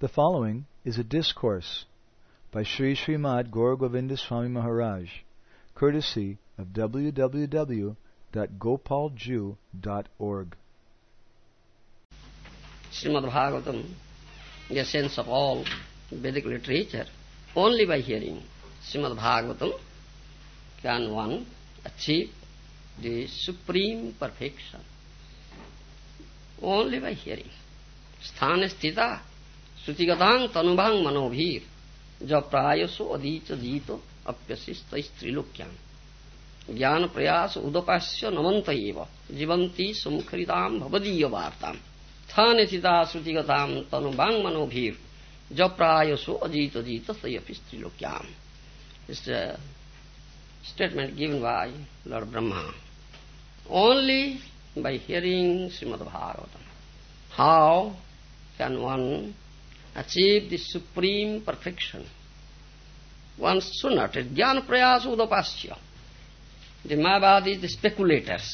The following is a discourse by Sri Srimad Gaur Govinda Swami Maharaj, courtesy of www.gopaljiu.org. Srimad Bhagavatam, the essence of all Vedic literature, only by hearing Srimad Bhagavatam can one achieve the supreme perfection. Only by hearing. Sthana sthita श्रुतिगतांग तनुभांग मनोभीर। जब प्रायसो अधीच जीत अप्यशिष्ट स्त्रीलोक्याम ज्ञान प्रयास उदपास्य नमंत जीवंती सुमुखरिताम भवदीय वार्ताम थानिता श्रुतिगताम तनुभांग मनोभीर। ज प्रायसो अजीत जीत सयपि स्त्रीलोक्याम is statement given by Lord Brahma only by hearing Shrimad Bhagavatam how can one achieve the supreme perfection. One should not. Jnana prayas udapasya. The Mayavadis, the speculators,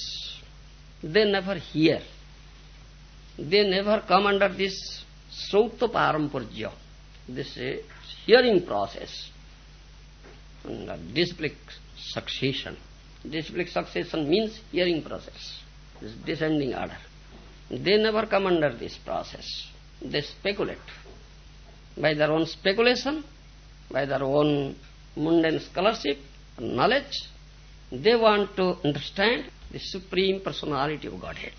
they never hear. They never come under this Srauta Parampurja, this uh, hearing process, under disciplic succession. Disciplic succession means hearing process, this descending order. They never come under this process. They speculate by their own speculation, by their own mundane scholarship, knowledge, they want to understand the Supreme Personality of Godhead,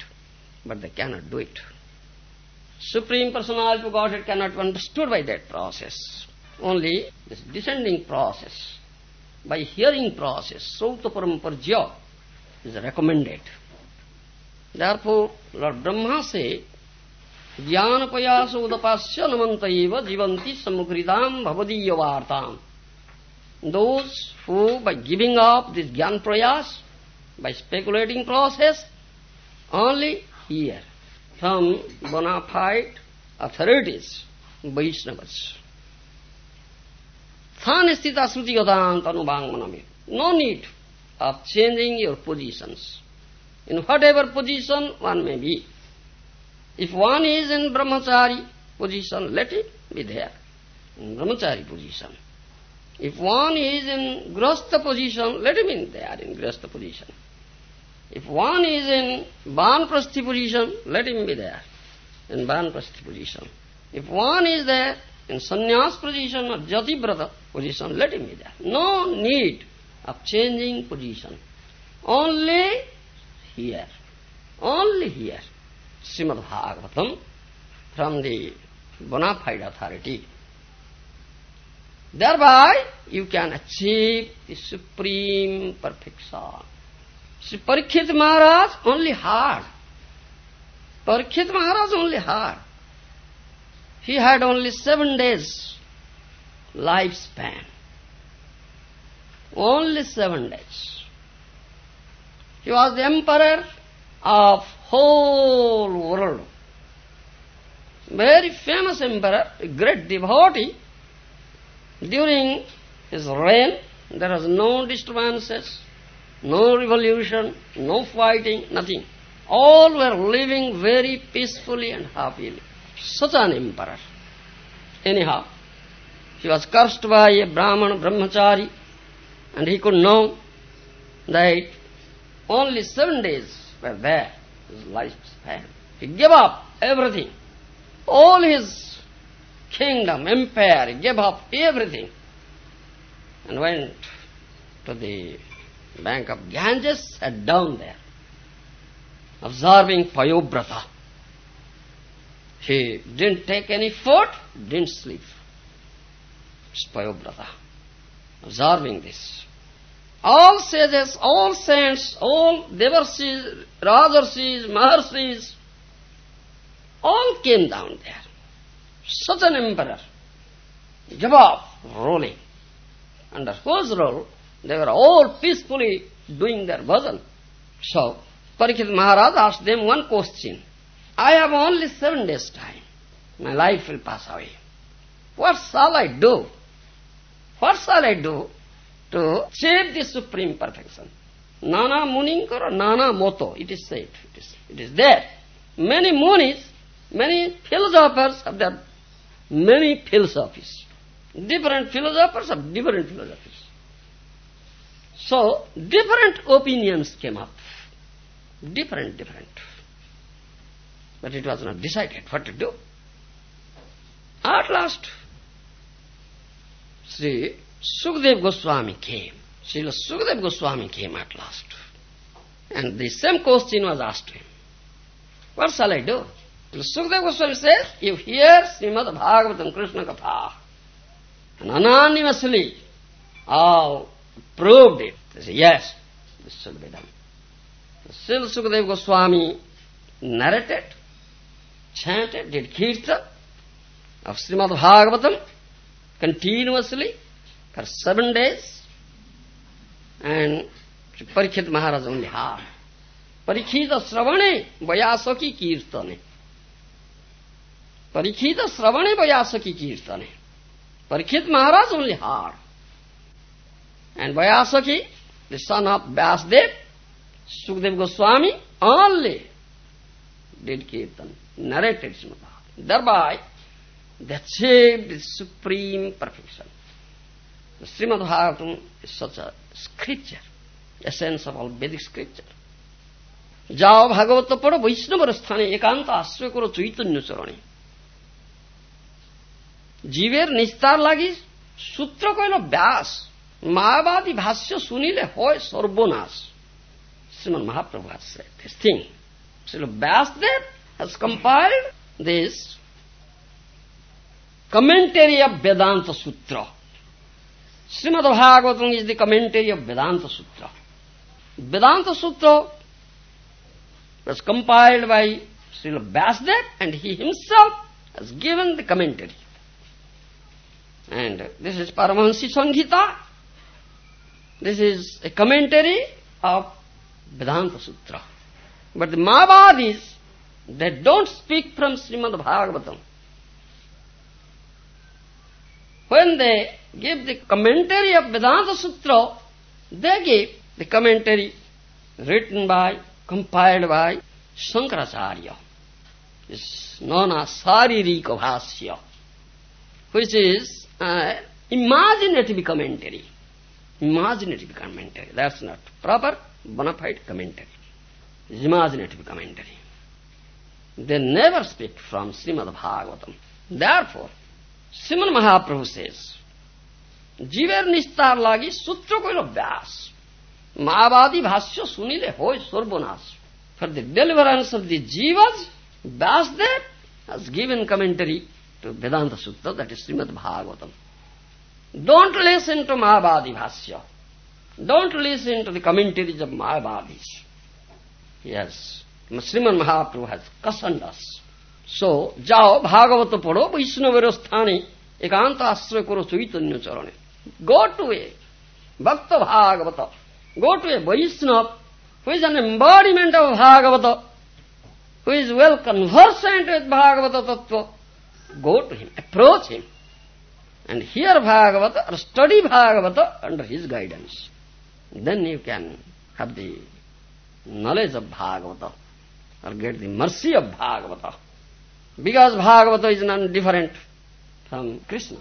but they cannot do it. Supreme Personality of Godhead cannot be understood by that process. Only this descending process, by hearing process, Sauta Paramparjya is recommended. Therefore, Lord Brahma said, ज्ञानपयास उदपाश्य नमंत एव जीवंती समुखृताम भवदीय वार्ताम those who by giving up this jnana prayas by speculating process only hear from bona fide authorities वैष्णव स्थान स्थित श्रुति गतांत अनुभांग मन में no need of changing your positions in whatever position one may be If one is in brahmachari position, let it be there, in brahmachari position. If one is in grasta position, let him in there, in grasta position. If one is in banprasthi position, let him be there, in banprasthi position. If one is there in sannyas position or jatibrata position, let him be there. No need of changing position. Only here. Only here. Srimad Bhagavatam from the bona fide authority. Thereby you can achieve the supreme perfection. Sri Parikshit Maharaj only hard. Parikshit Maharaj only hard. He had only seven days lifespan. Only seven days. He was the emperor of whole world. Very famous emperor, great devotee. During his reign, there was no disturbances, no revolution, no fighting, nothing. All were living very peacefully and happily. Such an emperor. Anyhow, he was cursed by a Brahman brahmachari, and he could know that only seven days were there, his lifespan. He gave up everything, all his kingdom, empire, he gave up everything, and went to the bank of Ganges, sat down there, observing Payobrata. He didn't take any food, didn't sleep. It's Payobrata. Observing this. All sages, all saints, all devarsis, rajarsis, maharshis, all came down there. Such an emperor. Jabab ruling. Under whose rule they were all peacefully doing their bhajan. So, Parikshit Maharaj asked them one question. I have only seven days time. My life will pass away. What shall I do? What shall I do to achieve the supreme perfection? Nana Muninkara, Nana Moto, it is said. It is, it is there. Many munis, many philosophers have their many philosophies. Different philosophers of different philosophies. So, different opinions came up. Different, different. But it was not decided what to do. At last, Sri Sukdev Goswami came. Srila Sukdev Goswami came at last. And the same question was asked to him. What shall I do? Sukdev Goswami says, you hear Srimad Bhagavatam Krishna Katha, and anonymously all proved it. They say, yes, this should be done. Still Sukadeva Goswami narrated, chanted, did kirtan of Srimad Bhagavatam continuously for seven days and Parikshit Maharaj only heard. Parikshita Sravane Vayasaki Kirtane. Parikshita Sravane Vayasaki Kirtane. Parikshit Maharaj only heard. And Vayasaki, the son of Vyasdev, Sukdev Goswami, only did Kirtan, narrated Srimad Thereby, they achieved the supreme perfection. The Srimad Bhagavatam is such a scripture, essence of all Vedic scripture. যাও ভাগবত পড়ো বৈষ্ণবর স্থানে একান্ত আশ্রয় করো চৈতন্য চরণে জীবের নিস্তার লাগি সূত্র কইল ব্যাস মায়াবাদী ভাষ্য শুনিলে হয় সর্বনাশ শ্রীমন Mahaprabhu said this thing. Srila Vyasdev has compiled this commentary of Vedanta Sutra. Srimad Bhagavatam is the commentary of Vedanta Sutra. Vedanta Sutra was compiled by Srila Vyasdev and he himself has given the commentary. And this is Paramahansi Sanghita. This is a commentary of Vedanta Sutra. But the Mayavadis, they don't speak from Srimad Bhagavatam. When they give the commentary of Vedanta Sutra, they give the commentary written by, compiled by Shankaracharya. It's known as Sariraka Bhasya, which is uh, imaginative commentary. Imaginative commentary. That's not proper, bona fide commentary. It's imaginative commentary. They never speak from Srimad Bhagavatam. Therefore, सिमन महाप्रभु से जीवर निस्तार लागी सूत्र को व्यास। माओवादी भाष्य सुनी ले हो सर्वनाश for the deliverance of the jivas, Vyasadeva has given commentary to Vedanta Sutra that is Shrimad Bhagavatam. Don't listen to Mayavadi bhashya. Don't listen to the commentaries of Mayavadi. Yes Shriman Mahaprabhu has cautioned us so जाओ, भागवत पढ़ो, वैष्णव स्थानी एकांत आश्रय करो, चैतन्य चरणे। Go to a bhakta Bhagavata. Go to a Vaishnava. Who is an embodiment of Bhagavata? Who is well conversant with Bhagavata tattva? Go to him approach him and hear Bhagavata और study Bhagavata under his guidance then you can have the knowledge of Bhagavata और get the mercy of Bhagavata. Because Bhagavata is none different from Krishna.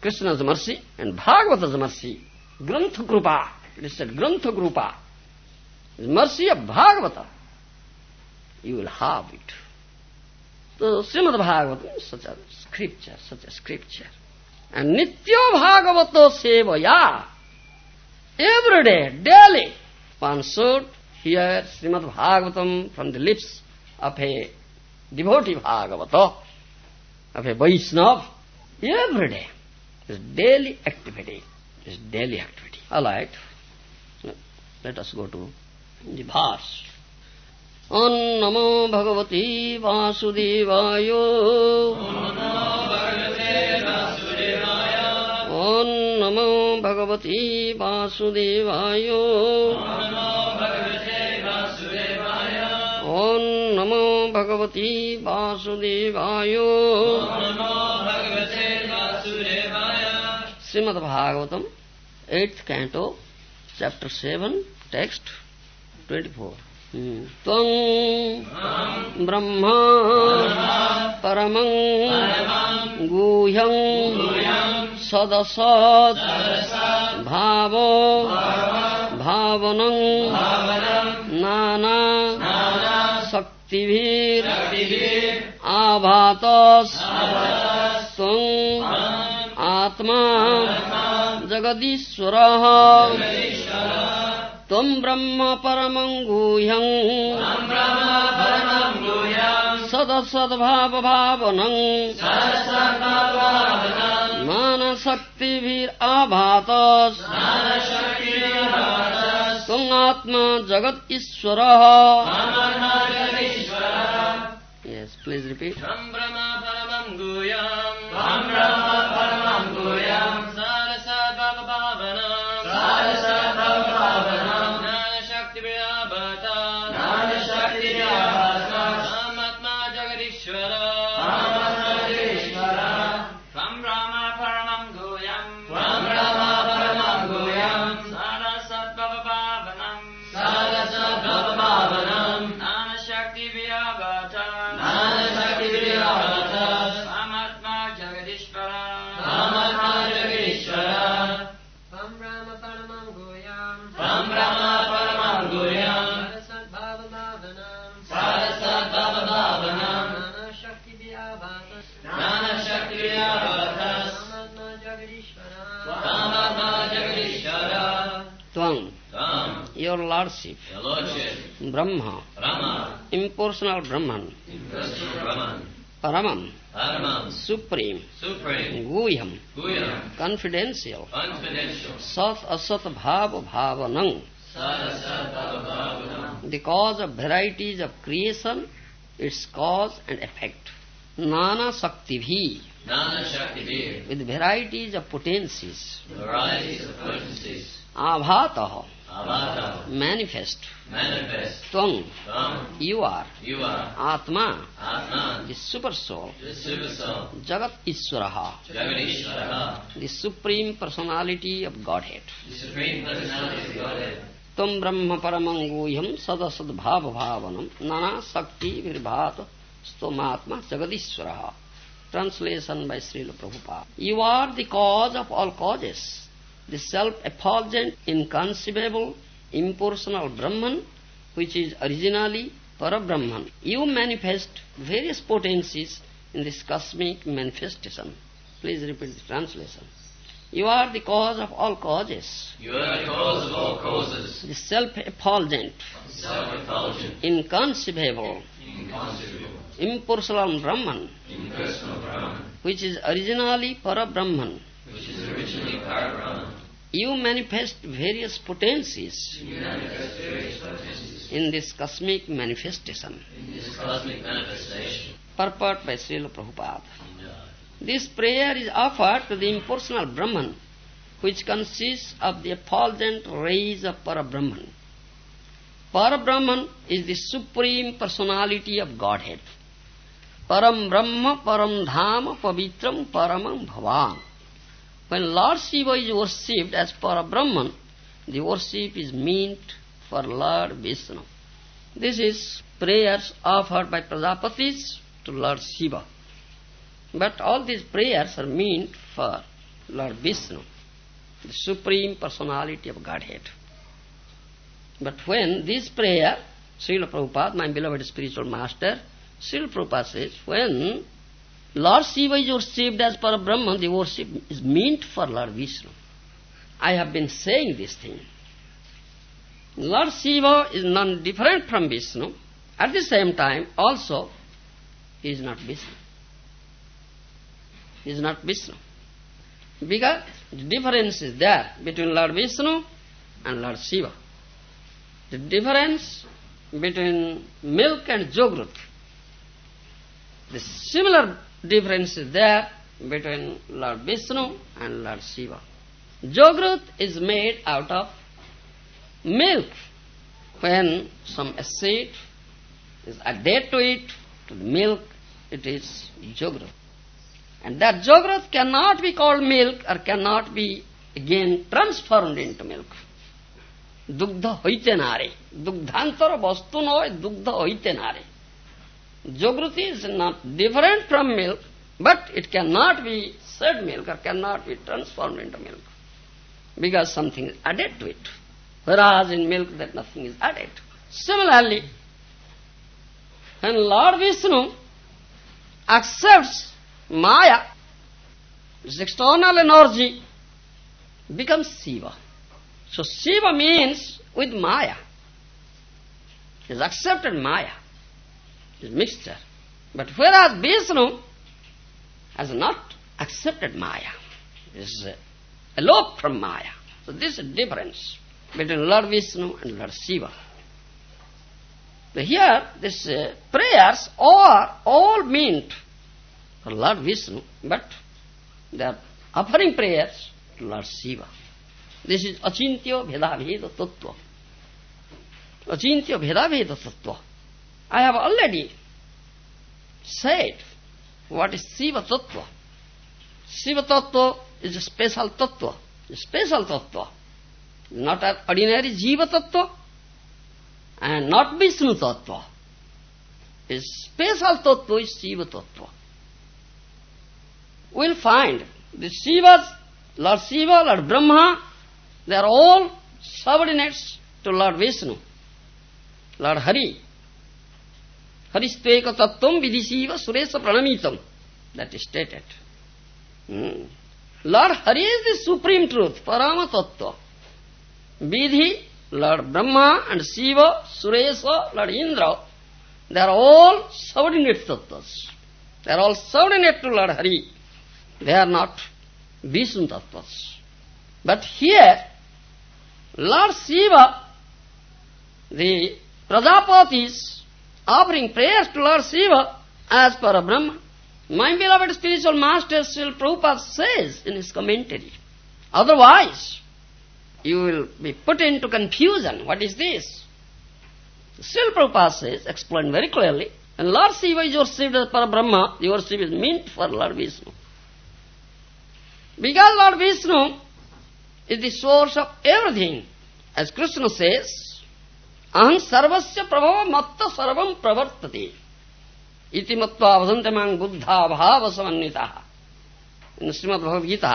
Krishna's mercy and Bhagavata's mercy. Grantha Krupa. It is said Grantha Krupa. The mercy of Bhagavata. You will have it. So Srimad Bhagavatam is such a scripture, such a scripture. And Nitya Bhagavata Sevaya. Every day, daily, one should hear Srimad Bhagavatam from the lips of a devotee Bhagavata, of a Vaishnava, every day. This daily activity. This daily activity. All right. Let us go to the verse. Om Namo Bhagavati Vasudevaya. Om Namo Bhagavati Vasudevaya. नमो भगवती वासुदेवाय। Shrimad Bhagavat eighth canto, chapter seven, text twenty four. Hmm. त्वं ब्रह्मा परमं गुह्यं सदसत् भावो भावनं नाना शक्तिभिर् आभातस्। त्वम् आत्मा। जगदीश्वरः। त्वम् ब्रह्म परमम् गुह्यम् सदसद्भावभावनम् मानशक्तिभिराभातस् त्वमात्मा जगत् ईश्वरः please repeat. Lordship, Your Lordship Brahma, Brahma impersonal Brahman, Impersonal Brahman Paramam, Paramam Supreme, Supreme Guhyam, Guyam confidential, Confidential Sat Asat Bhava Bhavanam, Sarasat Bhava Bhavanam the cause of varieties of creation, its cause and effect. Nana Shakti bhi. Nana Shakti Vir with varieties of potencies. Varieties of potencies Abhataha, Manifest. Manifest Twang, Ram you are. You are Atma, Atman the super soul. The Super Soul Jagat Iswaraha, the supreme personality of Godhead. The Supreme Personality of Godhead Paramanguyam Sadasad Bhava Bhavanam Nana Sakti Virbhat Stomatma Jagadishwaraha. Translation by Srila Prabhupada. You are the cause of all causes, the self-effulgent, inconceivable, impersonal Brahman, which is originally Parabrahman. You manifest various potencies in this cosmic manifestation. Please repeat the translation. You are the cause of all causes, You are the cause of all causes. The self-effulgent, Self-effulgent inconceivable, Inconceivable. Impersonal Brahman, Impersonal Brahman. Which is originally Parabrahman. Which is originally Parabrahman You manifest various potencies in this cosmic manifestation. Purport by Srila Prabhupada. This prayer is offered to the impersonal Brahman, which consists of the effulgent rays of Parabrahman. Parabrahman is the supreme personality of Godhead. Param Brahma, Param Dhama, Pavitram, Paramam Bhavan. When Lord Shiva is worshipped as Parabrahman, the worship is meant for Lord Vishnu. This is prayers offered by Prajapatis to Lord Shiva. But all these prayers are meant for Lord Vishnu, the Supreme Personality of Godhead. But when this prayer, Srila Prabhupada, my beloved spiritual master, Srila Prabhupada says, when Lord Shiva is worshipped as Parabrahman, the worship is meant for Lord Vishnu. I have been saying this thing. Lord Shiva is non different from Vishnu. At the same time, also, he is not Vishnu. He is not Vishnu. Because the difference is there between Lord Vishnu and Lord Shiva. The difference between milk and jogrut. The similar difference is there between Lord Vishnu and Lord Shiva. Jogrut is made out of milk. When some acid is added to it, to the milk, it is jogrut. And that jogrut cannot be called milk or cannot be again transformed into milk. Dugdha hoite nare. Dugdhantara vastu noy, dugdha hoite nare. Jogrut is not different from milk, But it cannot be said milk or cannot be transformed into milk because something is added to it. Whereas in milk that nothing is added. Similarly, when Lord Vishnu accepts Maya, this external energy becomes Shiva. So Shiva means with Maya. He has accepted Maya, his mixture. But whereas Vishnu has not accepted Maya, is eloped from Maya. So this is a difference between Lord Vishnu and Lord Shiva. Here, these uh, prayers are all meant for Lord Vishnu, but they are offering prayers to Lord Shiva. This is Achintya Bheda Tattva. Achintya Bheda Tattva. I have already said what is Shiva Tattva. Shiva Tattva is a special Tattva, a special Tattva, not an ordinary Jiva Tattva and not Vishnu Tattva. A special Tattva is Shiva Tattva. We'll find the Shivas, Lord Shiva, Lord Brahma, they are all subordinates to Lord Vishnu, Lord Hari. Haristeka tattvam vidishiva suresa pranamitam. That is stated. Hmm. Lord Hari is the supreme truth, Parama Tattva. Vidhi, Lord Brahma and Shiva, Suresa, Lord Indra, they are all subordinate tattvas. They are all subordinate to Lord Hari. They are not Vishnu tattvas. But here, Lord Shiva, the Prajapatis, offering prayers to Lord Shiva as Para Brahma. My beloved spiritual master Srila Prabhupada says in his commentary, otherwise you will be put into confusion. What is this? Srila Prabhupada says, explained very clearly, and Lord Shiva is worshipped as Para Brahma, your worship is meant for Lord Vishnu. Because Lord Vishnu is the source of everything, as Krishna says, अहम सर्वस्य प्रभव मत्त सर्वम प्रवर्तते। इति मत्वा वदन्ते माँ बुद्धा भाव समन्विता श्रीमद् भगवद्गीता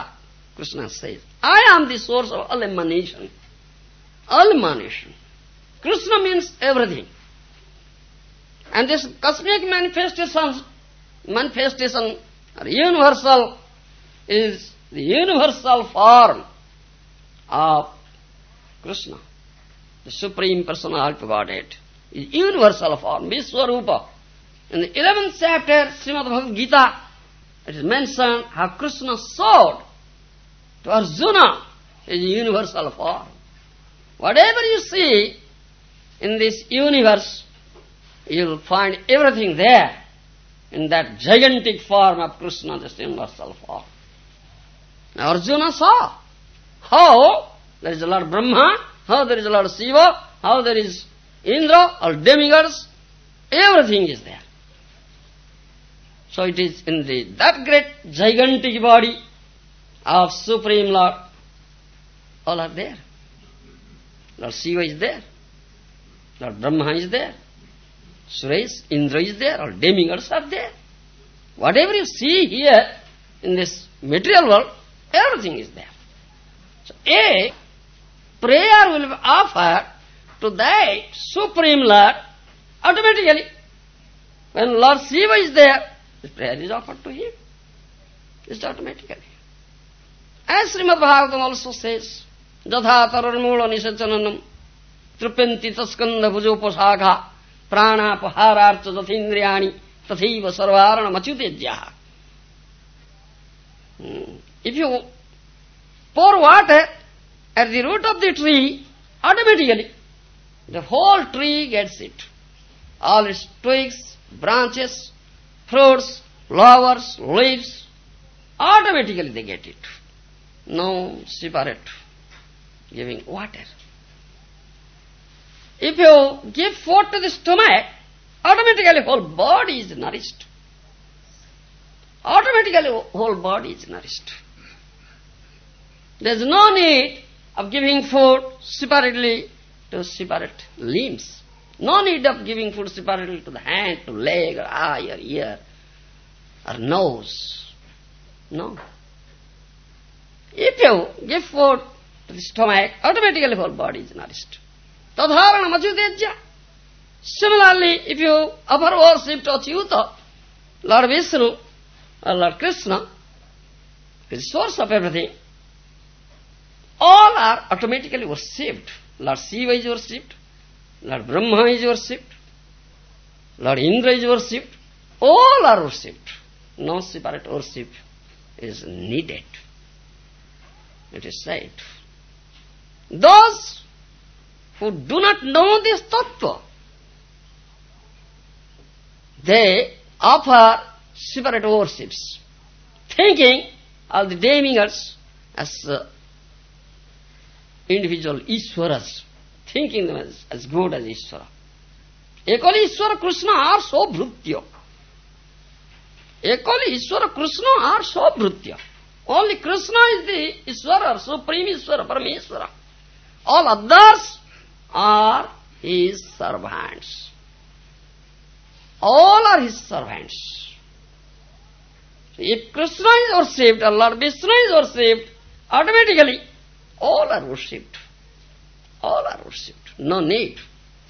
कृष्ण सहित I am the source of all emanation all emanation Krishna means everything and this cosmic manifestation manifestation universal is the universal form of Krishna the Supreme Personality of Godhead, is universal form, Vishwarupa. In the 11th chapter, Srimad Bhagavad Gita, it is mentioned how Krishna showed to Arjuna is universal form. Whatever you see in this universe, you will find everything there in that gigantic form of Krishna, this universal form. Now Arjuna saw how there is a Lord Brahma, how there is Lord Shiva, how there is Indra, or demigods, everything is there. So it is in the that great gigantic body of Supreme Lord, all are there. Lord Shiva is there. Lord Brahma is there. Suresh, Indra is there, all demigods are there. Whatever you see here in this material world, everything is there. So A prayer will be offered to that Supreme Lord automatically. When Lord Shiva is there, the prayer is offered to him. It's automatically. As Srimad Bhagavatam also says, Jadha tararmula nisachananam trupyanti taskanda bhujopasagha prana pahararcha jathindriyani tathiva sarvarana machyutejyaha. Hmm. If you pour water at the root of the tree, automatically the whole tree gets it. All its twigs, branches, fruits, flowers, leaves, automatically they get it. No separate giving water. If you give food to the stomach, automatically whole body is nourished. Automatically whole body is nourished. There is no need of giving food separately to separate limbs. No need of giving food separately to the hand, to leg, or eye, or ear, or nose. No. If you give food to the stomach, automatically whole body is nourished. Tadharana majudejya. Similarly, if you offer worship to Achyuta, Lord Vishnu or Lord Krishna, the source of everything, all are automatically worshipped. Lord Shiva is worshipped, Lord Brahma is worshipped, Lord Indra is worshipped, all are worshipped. No separate worship is needed. It is said. Those who do not know this tattva, they offer separate worships, thinking of the demigods as uh, individual Ishwaras, thinking them as, as good as Ishwara. Ekali Ishwara Krishna are so bhrutya. Ekali Ishwara Krishna are so bhrutya. Only Krishna is the Ishwara, Supreme Ishwara, Parameshwara. All others are his servants. All are his servants. If Krishna is worshipped or Lord Vishnu is worshipped, automatically all are worshipped. All are worshipped. No need.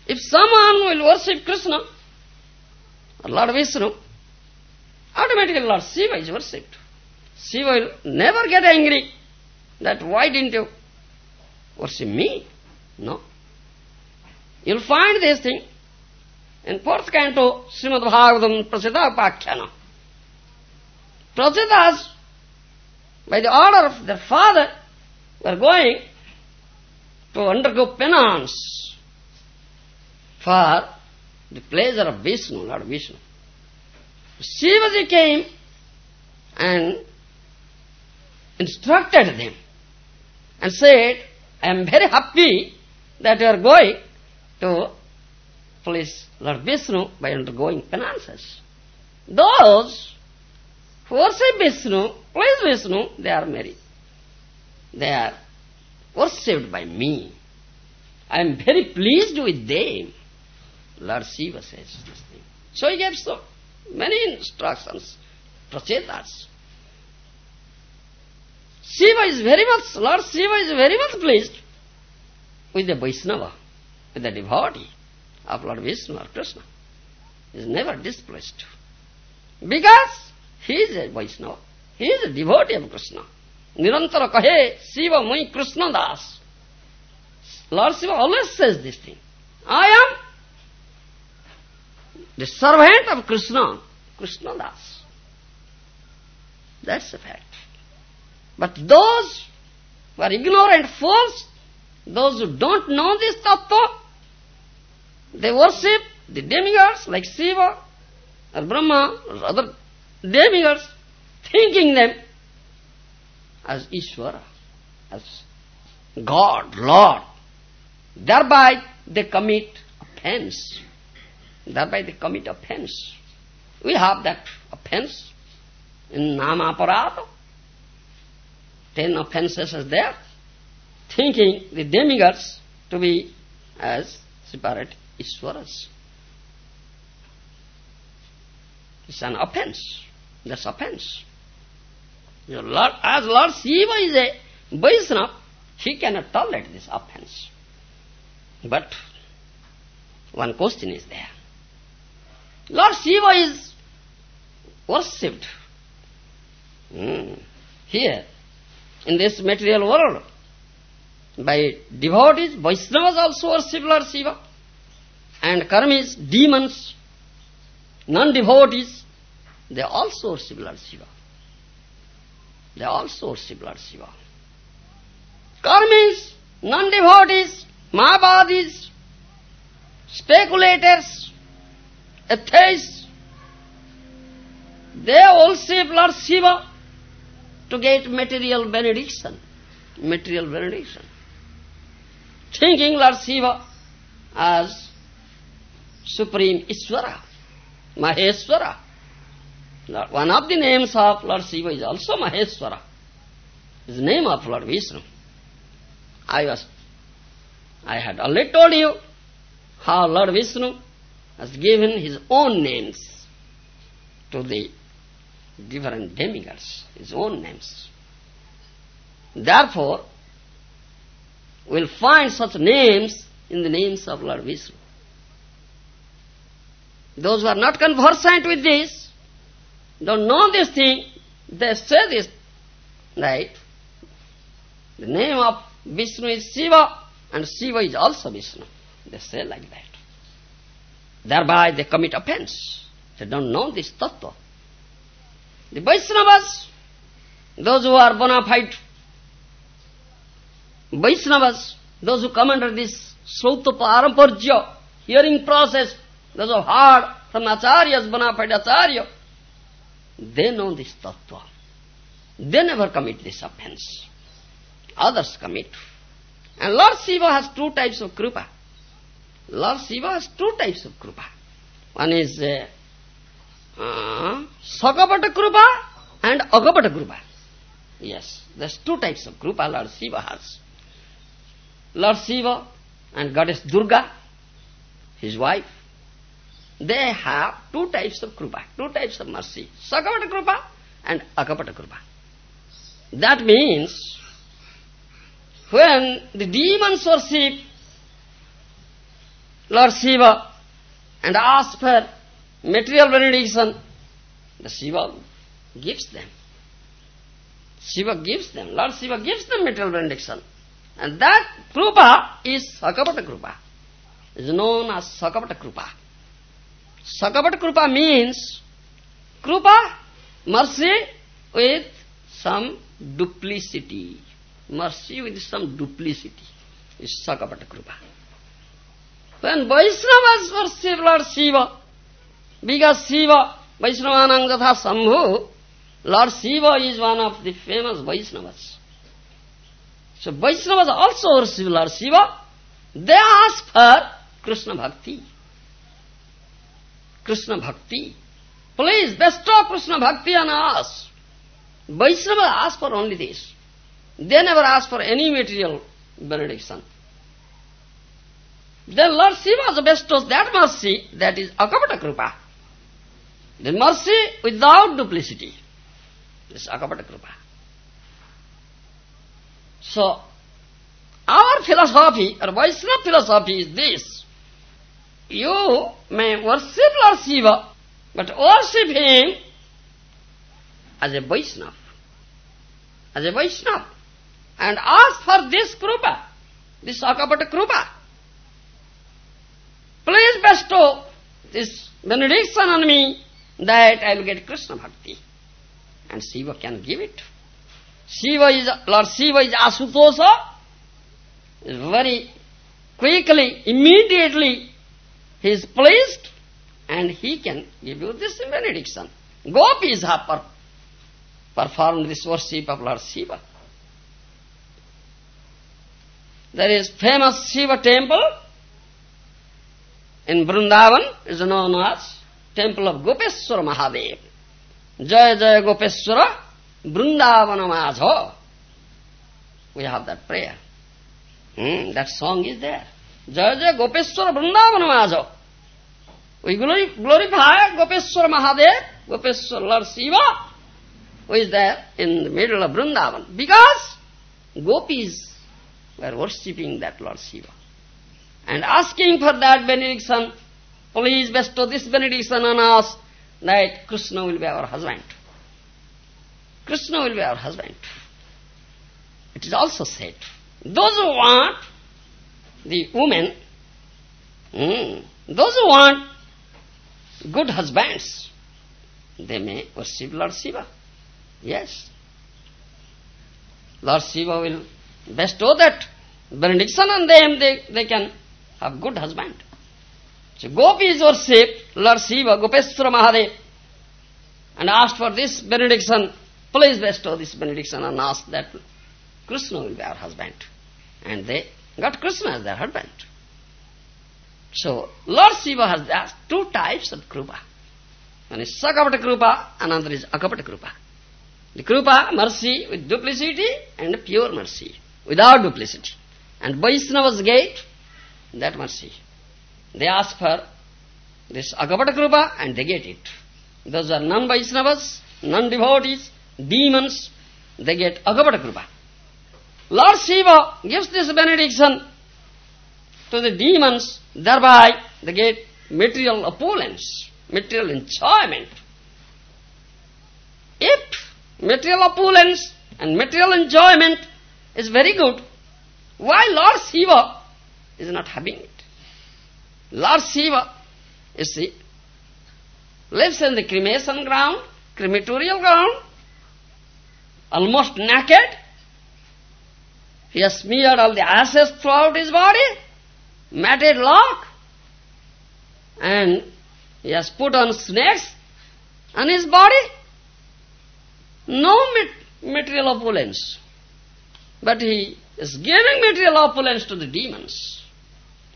If someone will worship Krishna or Lord Vishnu, automatically Lord Shiva is worshipped. Shiva will never get angry that why didn't you worship me? No. You'll find this thing in fourth canto, Srimad Bhagavatam Pracheta Upakhyana. Prachetas, by the order of their father, were going to undergo penance for the pleasure of Vishnu, Lord Vishnu. Shivaji came and instructed them and said, I am very happy that you are going to please Lord Vishnu by undergoing penances. Those who worship Vishnu, please Vishnu, they are merry. They are worshipped by me. I am very pleased with them. Lord Shiva says this thing. So he gave so many instructions, prachetas. Shiva is very much, Lord Shiva is very much pleased with the Vaishnava, with the devotee of Lord Vishnu or Krishna. He is never displeased. Because he is a Vaishnava. He is a devotee of Krishna. Nirantara kahe Shiva mui Krishna das. Lord Shiva always says this thing. I am the servant of Krishna, Krishna das. That's a fact. But those who are ignorant fools, those who don't know this tattva, they worship the demigods like Shiva or Brahma or other demigods, thinking them as Ishvara, as God, Lord. Thereby they commit offense. Thereby they commit offense. We have that offense in Namaparada. Ten offenses are there. Thinking the demigods to be as separate Ishwaras. It's an offense. That's offense. Lord, as Lord Shiva is a Vaishnava, he cannot tolerate this offense. But one question is there. Lord Shiva is worshipped mm. here in this material world by devotees, Vaishnavas also worship Lord Shiva and karmis, demons, non-devotees, they also worship Lord Shiva. They also worship Lord Shiva. Karmis, non-devotees, Mayavadis, speculators, atheists, they worship Lord Shiva to get material benediction. Material benediction. Thinking Lord Shiva as Supreme Ishvara, Maheshwara. One of the names of Lord Shiva is also Maheshwara. Is the name of Lord Vishnu. I was, I had already told you how Lord Vishnu has given his own names to the different demigods, his own names. Therefore, we'll find such names in the names of Lord Vishnu. Those who are not conversant with this, don't know this thing, they say this, right? The name of Vishnu is Shiva, and Shiva is also Vishnu. They say like that. Thereby they commit offense. They don't know this tattva. The Vaishnavas, those who are bona fide Vaishnavas, those who come under this Srauta hearing process, those who heard from Acharyas, bona fide Acharya, they know this tattva. They never commit this offense. Others commit. And Lord Shiva has two types of krupa. Lord Shiva has two types of krupa. One is uh, uh, Sakapata krupa and Akapata krupa. Yes, there's two types of krupa Lord Shiva has. Lord Shiva and Goddess Durga, his wife, they have two types of krupa, two types of mercy. Sakapata krupa and Akapata krupa. That means when the demons worship Lord Shiva and ask for material benediction, the Shiva gives them. Shiva gives them. Lord Shiva gives them material benediction. And that Krupa is Sakapata Krupa. is known as Sakapata Krupa. Sakapata Krupa means Krupa, mercy with some duplicity. Mercy with some duplicity is Sakapata Krupa. When Vaishnavas worship Lord Shiva, because Shiva, Vaishnavanang Gatha Sambhu, Lord Shiva is one of the famous Vaishnavas. So Vaishnavas also worship Lord Shiva. They ask for Krishna Bhakti. Krishna Bhakti. Please bestow Krishna Bhakti on us. Vaishnavas ask for only this. They never ask for any material benediction. Then Lord Shiva bestows that mercy that is Akapata Krupa. The mercy without duplicity. This Akapata Krupa. So, our philosophy, or Vaishnava philosophy is this. You may worship Lord Shiva, but worship him as a Vaishnava. As a Vaishnava. And ask for this Krupa, this Akapata Krupa. Please bestow this benediction on me that I will get Krishna Bhakti. And Shiva can give it. Shiva is, Lord Shiva is Asutosha. Very quickly, immediately, he is pleased and he can give you this benediction. Gopis have per performed this worship of Lord Shiva. There is famous Shiva temple in Vrindavan, is known as temple of Gopeshwara Mahadev. Jaya Jaya Gopeshwara Vrindavana Madho. We have that prayer. Hmm, that song is there. Jaya Jaya Gopeshwara Vrindavana Madho. We glorify Gopeshwara Mahadev, Gopeshwara Lord Shiva, who is there in the middle of Vrindavan. Because gopis were worshipping that Lord Shiva. And asking for that benediction, please bestow this benediction on us, that Krishna will be our husband. Krishna will be our husband. It is also said, those who want the woman, mm, those who want good husbands, they may worship Lord Shiva. Yes. Lord Shiva will bestow that benediction on them, they, they can have good husband. So gopis worship Lord Shiva, Gopeshwara Mahadev, and asked for this benediction, please bestow this benediction and ask that Krishna will be our husband. And they got Krishna as their husband. So, Lord Shiva has two types of krupa. One is Sakapata krupa, another is Akapata krupa. The krupa, mercy with duplicity, and pure mercy, without duplicity. And Vaishnava's gate, that mercy. They ask for this Akapata krupa and they get it. Those are non-Vaishnavas, non-devotees, demons, they get Agavata Kripa. Lord Shiva gives this benediction to the demons, thereby they get material opulence, material enjoyment. If material opulence and material enjoyment is very good, why Lord Shiva is not having it? Lord Shiva, you see, lives in the cremation ground, crematorial ground, almost naked. He has smeared all the ashes throughout his body, matted lock, and he has put on snakes on his body. No material opulence. But he is giving material opulence to the demons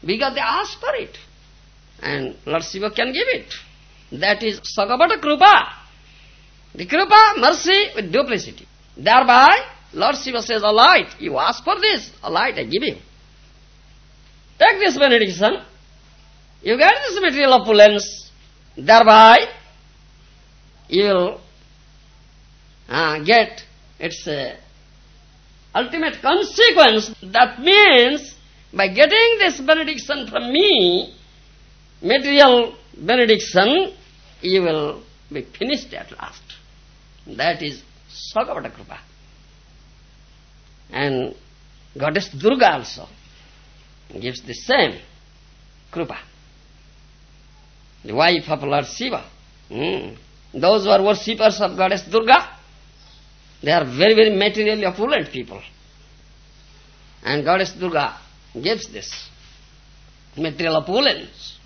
because they ask for it. And Lord Shiva can give it. That is Sakapata Krupa. The Krupa, mercy with duplicity. Thereby, Lord Shiva says, Alright, you ask for this, alright, I give you. Take this benediction, you get this material opulence, thereby you will uh, get its uh, ultimate consequence. That means, by getting this benediction from me, material benediction, you will be finished at last. That is Sakapata Kripa. And Goddess Durga also gives the same Krupa. The wife of Lord Shiva. Hmm. Those who are worshippers of Goddess Durga, they are very, very materially opulent people. And Goddess Durga gives this material opulence.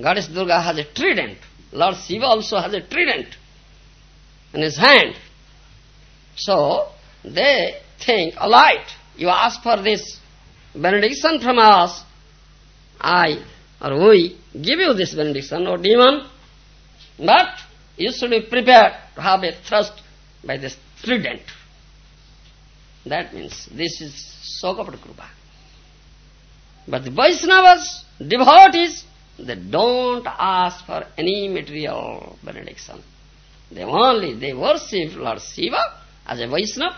Goddess Durga has a trident. Lord Shiva also has a trident in his hand. So, they think, alright, you ask for this benediction from us, I or we give you this benediction, O demon, but you should be prepared to have a thrust by this trident. That means this is Sokapata Krupa. But the Vaishnavas, devotees, they don't ask for any material benediction. They only, they worship Lord Shiva as a Vaishnava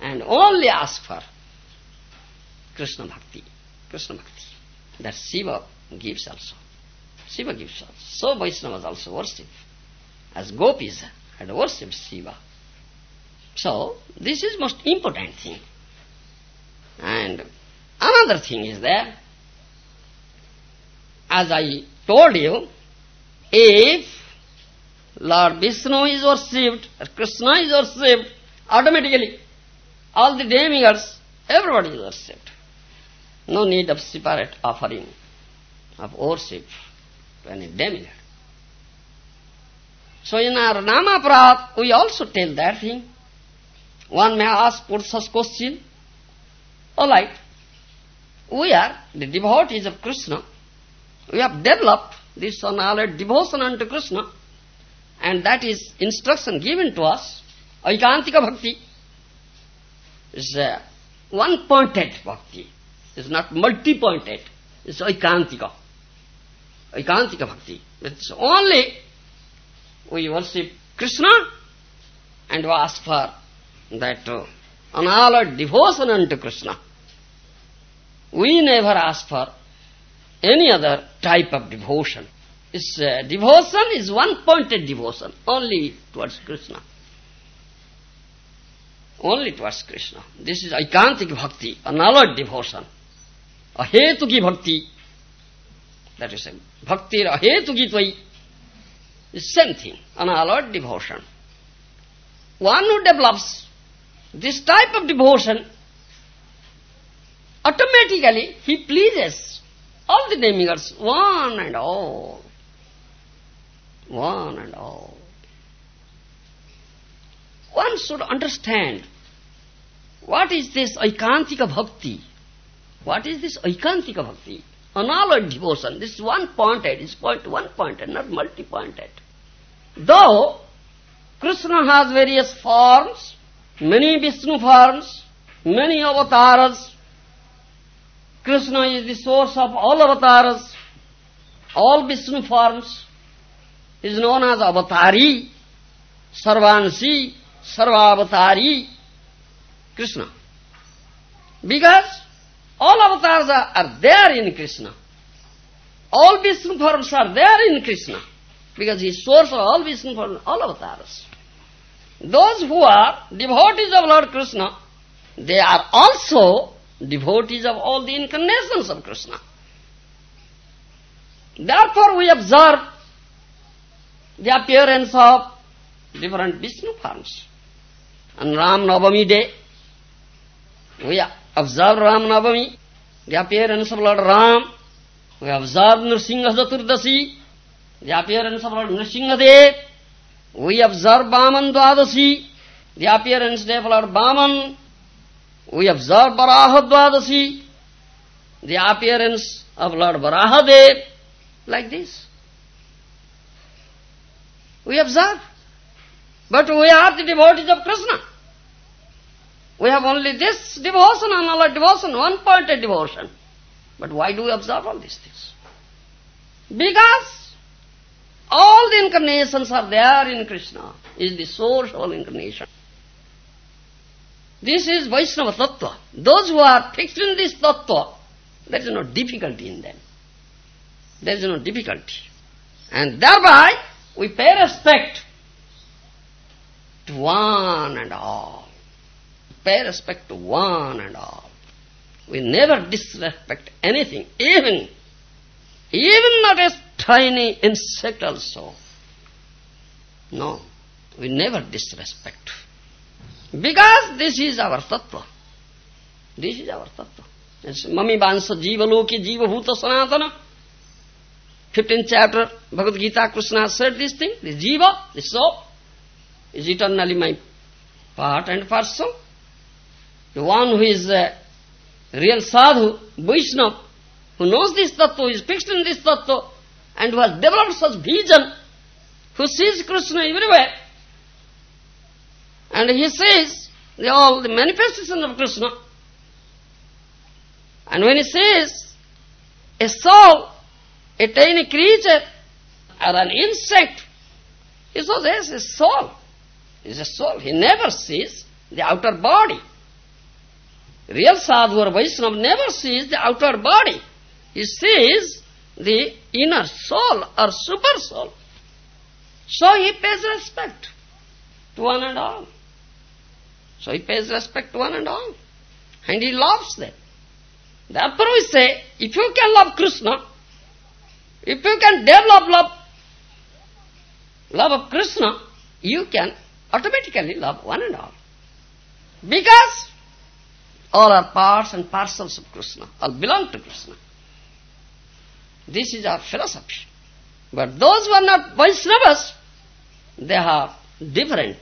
and only ask for Krishna Bhakti. Krishna Bhakti. That Shiva gives also. Shiva gives also. So Vaishnavas also worship. As gopis had worshipped Shiva. So, this is most important thing. And another thing is there, as I told you, if Lord Vishnu is worshipped, or Krishna is worshipped, automatically all the demigods, everybody is worshipped. No need of separate offering of worship to any demigod. So in our Nama Prat, we also tell that thing. One may ask, put such question. All right, we are the devotees of Krishna. We have developed this knowledge, devotion unto Krishna, and that is instruction given to us. Aikantika bhakti is one-pointed bhakti. It's not multi-pointed. It's aikantika. Aikantika bhakti. It's only we worship Krishna and ask for that uh, unalloyed devotion unto Krishna. We never ask for any other type of devotion. It's, uh, devotion is one-pointed devotion, only towards Krishna. Only towards Krishna. This is Aikantik bhakti, unalloyed devotion. Ahetuki bhakti. That is same bhakti ahetuki त्वई is same thing unalloyed devotion one who develops this type of devotion automatically he pleases all the नेमिंगर्स one and all one and all one should understand what is this aikantik bhakti What is this Aikantika Bhakti? Unalloyed devotion. This is one-pointed, it's point one-pointed, not multi-pointed. Though Krishna has various forms, many Vishnu forms, many avatars, Krishna is the source of all avatars, all Vishnu forms, is known as avatari. Sarvansi, Sarvavatari, Krishna. Because all avatars are, are there in Krishna. All Vishnu forms are there in Krishna. Because he is source of all Vishnu forms, all avatars. Those who are devotees of Lord Krishna, they are also devotees of all the incarnations of Krishna. Therefore we observe the appearance of different Vishnu forms. On Ram Navami day, we observe Ram Navami, the appearance of Lord Ram. We observe Nrsimha Chaturdashi, the appearance of Lord Nrsimhadev. We observe Vaman Dvadasi, the appearance day of Lord Vaman. We observe Varaha Dvadasi, the appearance of Lord Varahadev, like this. We observe. But we are the devotees of Krishna. We have only this devotion, another devotion, one-pointed devotion. But why do we observe all these things? Because all the incarnations are there in Krishna, is the source of all incarnation. This is Vaishnava Tattva. Those who are fixed in this Tattva, there is no difficulty in them. There is no difficulty. And thereby, we pay respect to one and all. Pay respect to one and all. We never disrespect anything, even, even not a tiny insect also. No, we never disrespect. Because this is our tattva. This is our tattva. It's Mami Bansa Jiva Loki Jiva Bhuta Sanatana. 15th chapter, Bhagavad Gita, Krishna said this thing, the jiva, the soul, is eternally my part and parcel. The one who is a real sadhu, Vaishnava, who knows this tattva, who is fixed in this tattva, and who has developed such vision, who sees Krishna everywhere, and he sees the, all the manifestations of Krishna, and when he sees a soul a tiny creature or an insect. He says, yes, a soul. Is a soul. He never sees the outer body. Real sadhu or Vaishnava never sees the outer body. He sees the inner soul or super soul. So he pays respect to one and all. So he pays respect to one and all. And he loves them. Therefore we say, if you can love Krishna, if you can develop love, love of Krishna, you can automatically love one and all. Because all are parts and parcels of Krishna, all belong to Krishna. This is our philosophy. But those who are not Vaishnavas, they have different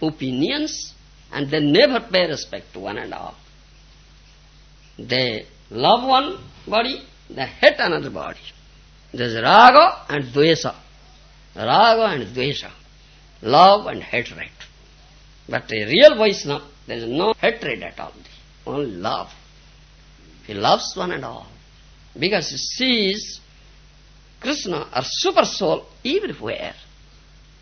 opinions and they never pay respect to one and all. They love one body, they hate another body. There's raga and dvesa. Raga and dvesa. Love and hatred. But a real Vaishnava, there is no hatred at all. Only love. He loves one and all. Because he sees Krishna or super soul everywhere.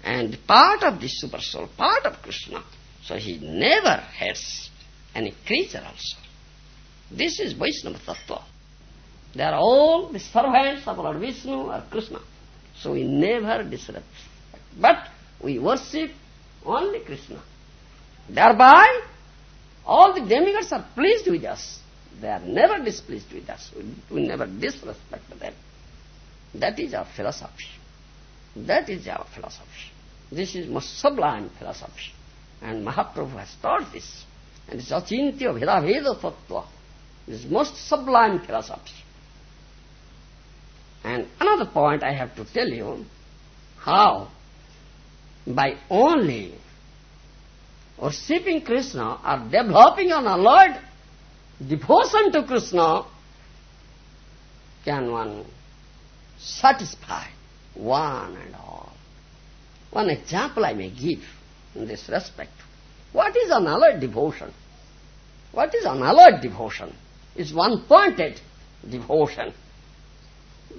And part of this super soul, part of Krishna. So he never hates any creature also. This is Vaishnava Tattva. They are all the servants of Lord Vishnu or Krishna. So we never disrupt. But we worship only Krishna. Thereby, all the demigods are pleased with us. They are never displeased with us. We, never disrespect them. That is our philosophy. That is our philosophy. This is most sublime philosophy. And Mahaprabhu has taught this. And it's Achintya Bheda Bheda Tattva. This most sublime philosophy. And another point I have to tell you, how by only worshipping Krishna or developing an alloyed devotion to Krishna can one satisfy one and all. One example I may give in this respect. What is unalloyed devotion? What is unalloyed devotion? It's one-pointed devotion.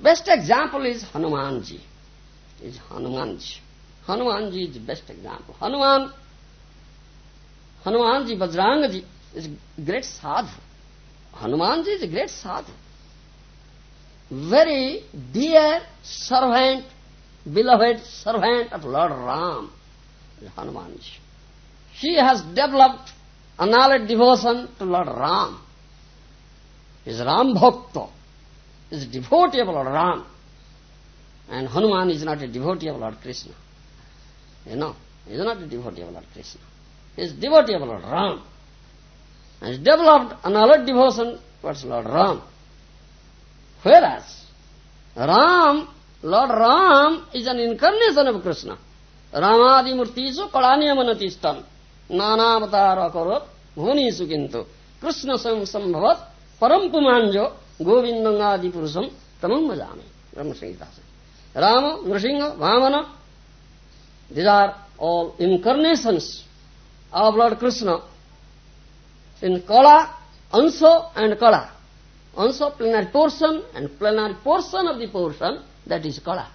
Best example is Hanumanji. Is Hanumanji. Hanumanji is the best example. Hanuman, Hanumanji, Bajrangaji is a great sadhu. Hanumanji is a great sadhu. Very dear servant, beloved servant of Lord Ram, is Hanumanji. He has developed a devotion to Lord Ram. Is Ram Bhakta, is devotee of Lord Ram. And Hanuman is not a devotee of Lord Krishna. You know, he is not a devotee of Lord Krishna. Is devotee of Lord Ram. And he developed a knowledge devotion towards Lord Ram. Whereas, Ram, Lord Ram is an incarnation of Krishna. Ramadi murtisu kalanyamanatistam. Nanavatara karot bhunisu kintu. Krishna sam sambhavat param pumanjo govindangadi purusam tamam bhajami. Brahma says. Rama, Nrsimha, Vamana, these are all incarnations of Lord Krishna in Kala, Anso and Kala. Anso plenary portion and plenary portion of the portion, that is Kala.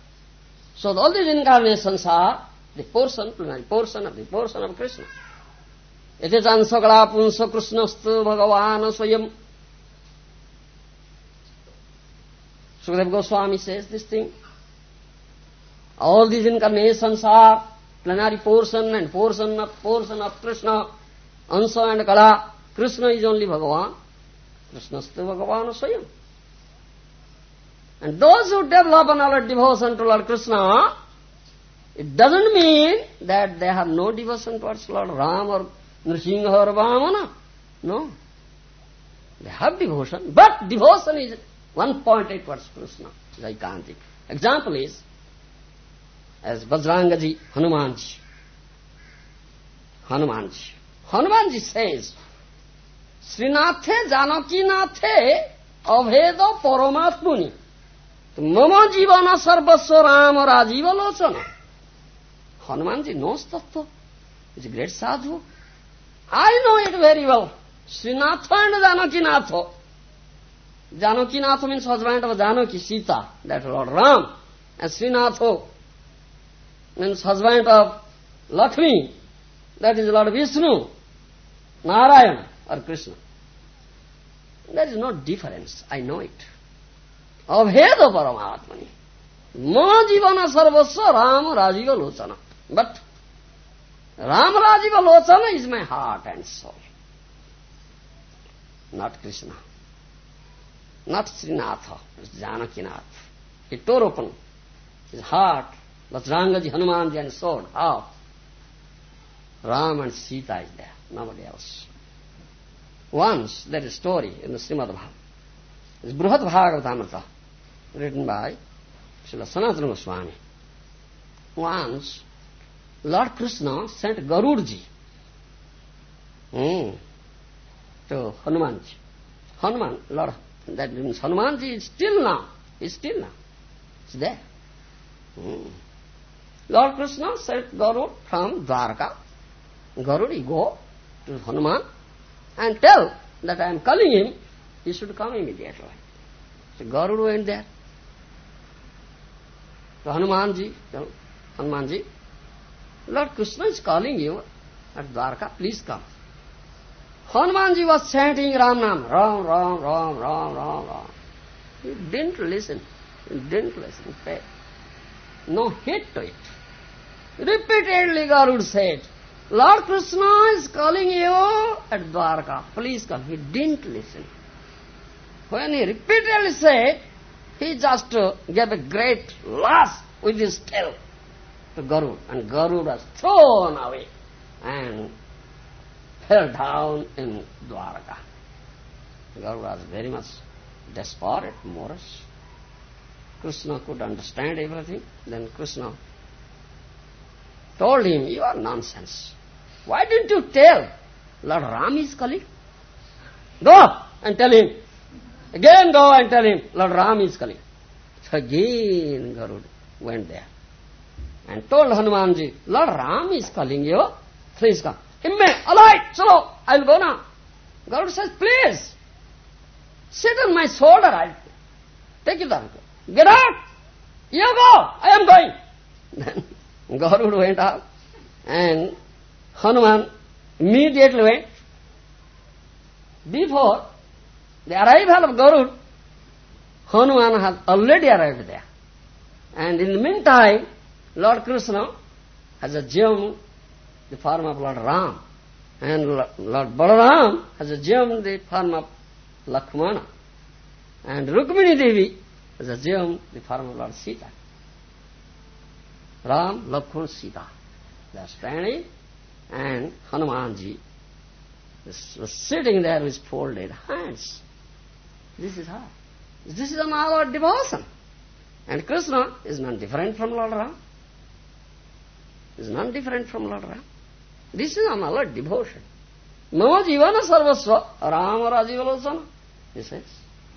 So all these incarnations are the portion, plenary portion of the portion of Krishna. It is Anso Kala Punso Krishnastu Bhagavan Swayam. Sukadeva Goswami says this thing. All these incarnations are plenary portion and portion of portion of Krishna, Ansa and Kala. Krishna is only Bhagavan. Krishna is the Bhagavan Swayam. And those who develop a knowledge devotion to Lord Krishna, it doesn't mean that they have no devotion towards Lord Ram or Nrsimha or Vamana. No. They have devotion, but devotion is one pointed towards Krishna, Jaikantik. Example is, as Bajrang ji Hanuman ji Hanuman ji Hanuman ji says श्रीनाथे जानकी नाथे अभेद परमात्मुनि मम जीवन सर्वस्व राम राजीव लोचन Hanuman ji know tattva is great sadhu I know it very well Shrinath and Janaki Nath Janaki Nath means husband Janaki Sita that Lord Ram and Shrinath means husband of Lakshmi, that is Lord Vishnu, Narayana or Krishna. There is no difference, I know it. Abheda Paramatmani. Ma jivana sarvasya Ram Rajiva Lochana. But Ram Rajiva Lochana is my heart and soul. Not Krishna. Not Srinatha, it's Janakinath. He tore open his heart Bajrangaji, Hanumanji and sword. How? Ram and Sita is there, nobody else. Once there is a story in the Srimad Bhagavatam. It's Bruhat Bhagavatamrita, written by Srila Sanatana Goswami. Once, Lord Krishna sent Garudji hmm, to Hanumanji. Hanuman, Lord, that means Hanumanji is still now, is still now. It's there. Hmm. Lord Krishna sent Garud from Dwarka. Garud, go to Hanuman and tell that I am calling him, he should come immediately. So Garud went there. So Hanumanji, Hanumanji, Lord Krishna is calling you at Dwarka, please come. Hanumanji was chanting Ram Nam, Ram, Ram, Ram, Ram, Ram, Ram. He didn't listen. He didn't listen. No heed to it. Repeatedly Garud said, Lord Krishna is calling you at Dwarka. Please come. He didn't listen. When he repeatedly said, he just gave a great lash with his tail to Garud. And Garud was thrown away and fell down in Dwarka. Garud was very much desperate, morose. Krishna could understand everything. Then Krishna told him, you are nonsense. Why didn't you tell? Lord Ram is calling. Go and tell him. Again go and tell him, Lord Ram is calling. So again Garud went there and told Hanumanji, Lord Ram is calling you. Please come. Imme, alight, chalo, I'll go now. Garud says, please, sit on my shoulder, I'll take you down. Get out! You go, I am going. Then Garuda went up and Hanuman immediately went. Before the arrival of Garuda, Hanuman has already arrived there. And in the meantime, Lord Krishna has assumed the form of Lord Ram. And Lord Balaram has assumed the form of Lakshmana. And Rukmini Devi has assumed the form of Lord Sita. Ram, Lakshmana, Sita. Are standing and Hanumanji was sitting there with folded hands. This is how. This is all devotion. And Krishna is not different from Lord Ram. Is not different from Lord Ram. This is all devotion. Mama jivana sarvasva Rama rajivalosana. He says.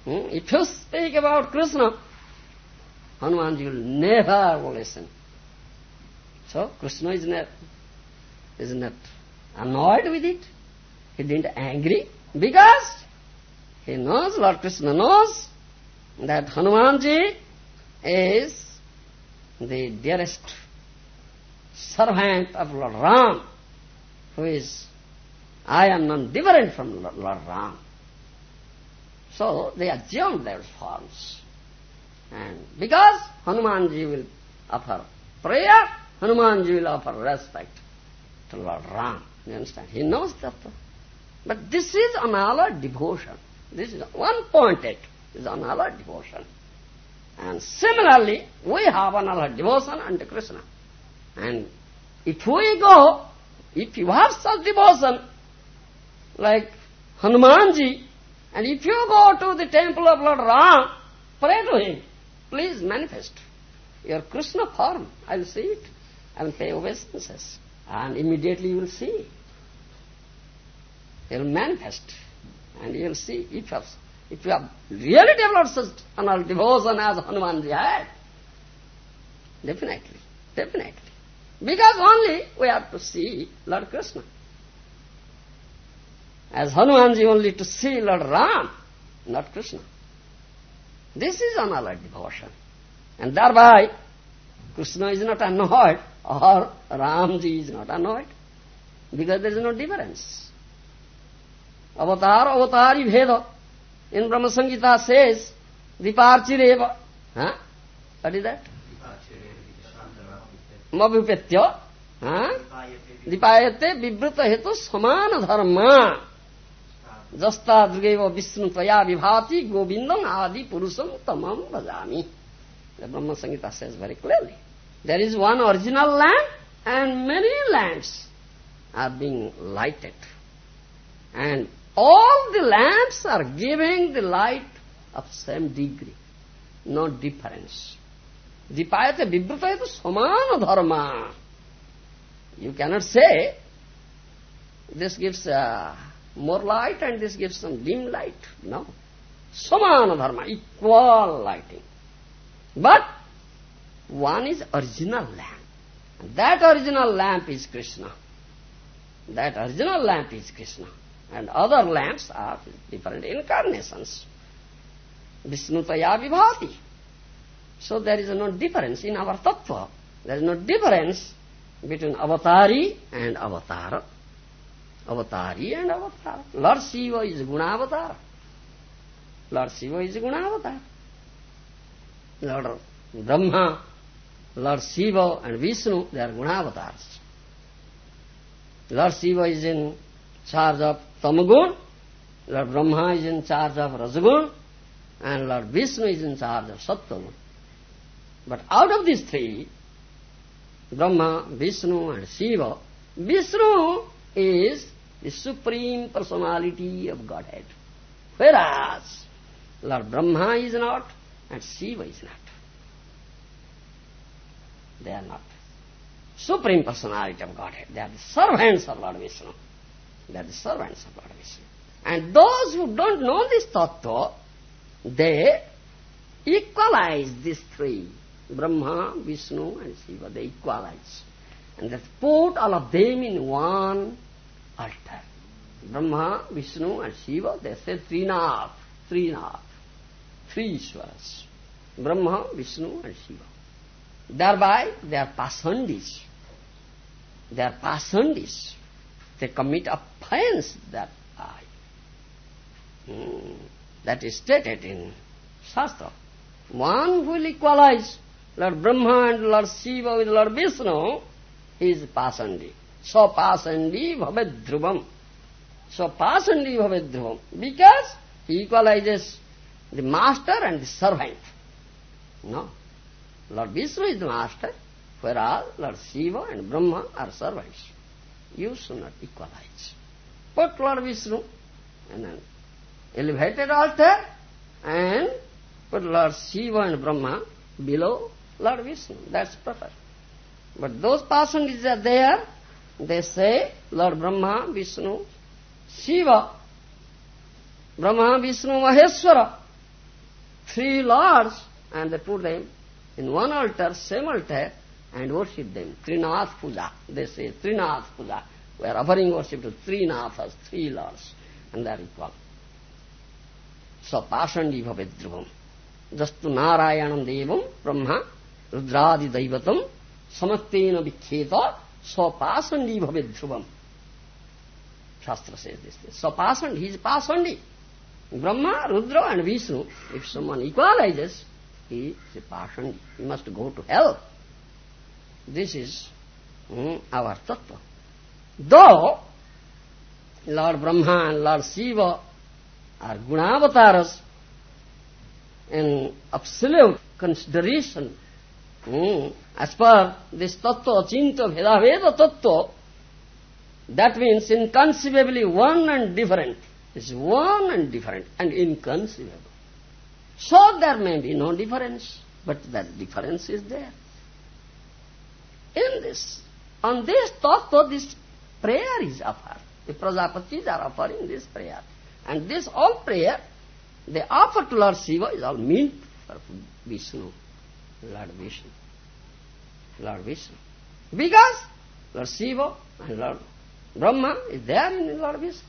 Hmm? If you speak about Krishna, Hanumanji will never listen. So Krishna is not, is not annoyed with it. He didn't angry because he knows, Lord Krishna knows that Hanumanji is the dearest servant of Lord Ram, who is, I am none different from Lord Ram. So they assume their forms. And because Hanumanji will offer prayer, Hanumanji will offer respect to Lord Ram. You understand? He knows that. But this is another devotion. This is one pointed is another devotion. And similarly, we have another devotion unto Krishna. And if we go, if you have such devotion, like Hanumanji, and if you go to the temple of Lord Ram, pray to him, please manifest your Krishna form. I will see it. Will pay obeisances. And immediately you will see. It will manifest. And you will see if you have, if you have really developed such an devotion as Hanumanji had. Definitely. Definitely. Because only we have to see Lord Krishna. As Hanumanji only to see Lord Ram, not Krishna. This is another devotion. And thereby, Krishna is not annoyed or Ramji is not annoyed because there is no difference. Avatar, avatari bheda. In Brahma Samhita says, Diparchireva. Huh? What is that? Mabhupetya. Huh? Dipayate vibruta hetu samana dharma. Jasta drugeva vishnu tvaya vibhati govindam adi purusam tamam bhajami. The Brahma Samhita says very clearly. There is one original lamp and many lamps are being lighted. And all the lamps are giving the light of same degree, no difference. Dipayate vibhrutayate samana dharma. You cannot say this gives uh, more light and this gives some dim light. No. Samana dharma, equal lighting. But one is original lamp. That original lamp is Krishna. That original lamp is Krishna. And other lamps are different incarnations. Vishnutaya vibhati. So there is no difference in our tattva. There is no difference between avatari and avatara. Avatari and avatara. Lord Shiva is Gunavatar. Lord Shiva is Gunavatar. Lord Brahma, Lord Shiva and Vishnu, they are Gunavatars. Lord Shiva is in charge of Tamagun, Lord Brahma is in charge of Rajagun, and Lord Vishnu is in charge of Sattvagun. But out of these three, Brahma, Vishnu and Shiva, Vishnu is the supreme personality of Godhead. Whereas Lord Brahma is not and Shiva is not. They are not. Supreme personality of Godhead. They are the servants of Lord Vishnu. They are the servants of Lord Vishnu. And those who don't know this tattva, they equalize these three. Brahma, Vishnu and Shiva, they equalize. And they put all of them in one altar. Brahma, Vishnu and Shiva, they say Trinath, Trinath, three Ishwaras. Brahma, Vishnu and Shiva. Thereby they are pasandis. They are pasandis. They commit offense that I. Hmm. That is stated in Shastra. One who will equalize Lord Brahma and Lord Shiva with Lord Vishnu, he is pasandi. So pasandi bhaved dhruvam. So pasandi bhaved dhruvam. Because he equalizes the master and the servant. No. Lord Vishnu is the master, whereas Lord Shiva and Brahma are servants. You should not equalize. Put Lord Vishnu in an elevated altar and put Lord Shiva and Brahma below Lord Vishnu. That's proper. But those persons are there, they say Lord Brahma, Vishnu, Shiva, Brahma, Vishnu, Maheshwara, three lords, and they put them in one altar, same altar, and worship them. Trinath Puja. They say Trinath Puja. We are offering worship to three Nathas, three lords, and they are equal. So Pashandi Bhavedruvam. Jastu Narayanam Devam Brahma Rudradi Daivatam Samastena Vikheta So Pasandi Bhavedruvam. Shastra says this. So Pasandi, he is Pasandi. Brahma, Rudra and Vishnu, if someone equalizes, he is a Pashandi. He must go to hell. This is mm, our tattva. Though Lord Brahma and Lord Shiva are gunavataras in absolute consideration, mm, as per this tattva, achinta bheda bheda tattva, that means inconceivably one and different. It's one and different and inconceivable. So there may be no difference, but that difference is there. In this, on this tattva, this prayer is offered. The Prajapatis are offering this prayer. And this all prayer, they offer to Lord Shiva is all meant for Vishnu, Lord Vishnu. Lord Vishnu. Because Lord Shiva and Lord Brahma is there in Lord Vishnu.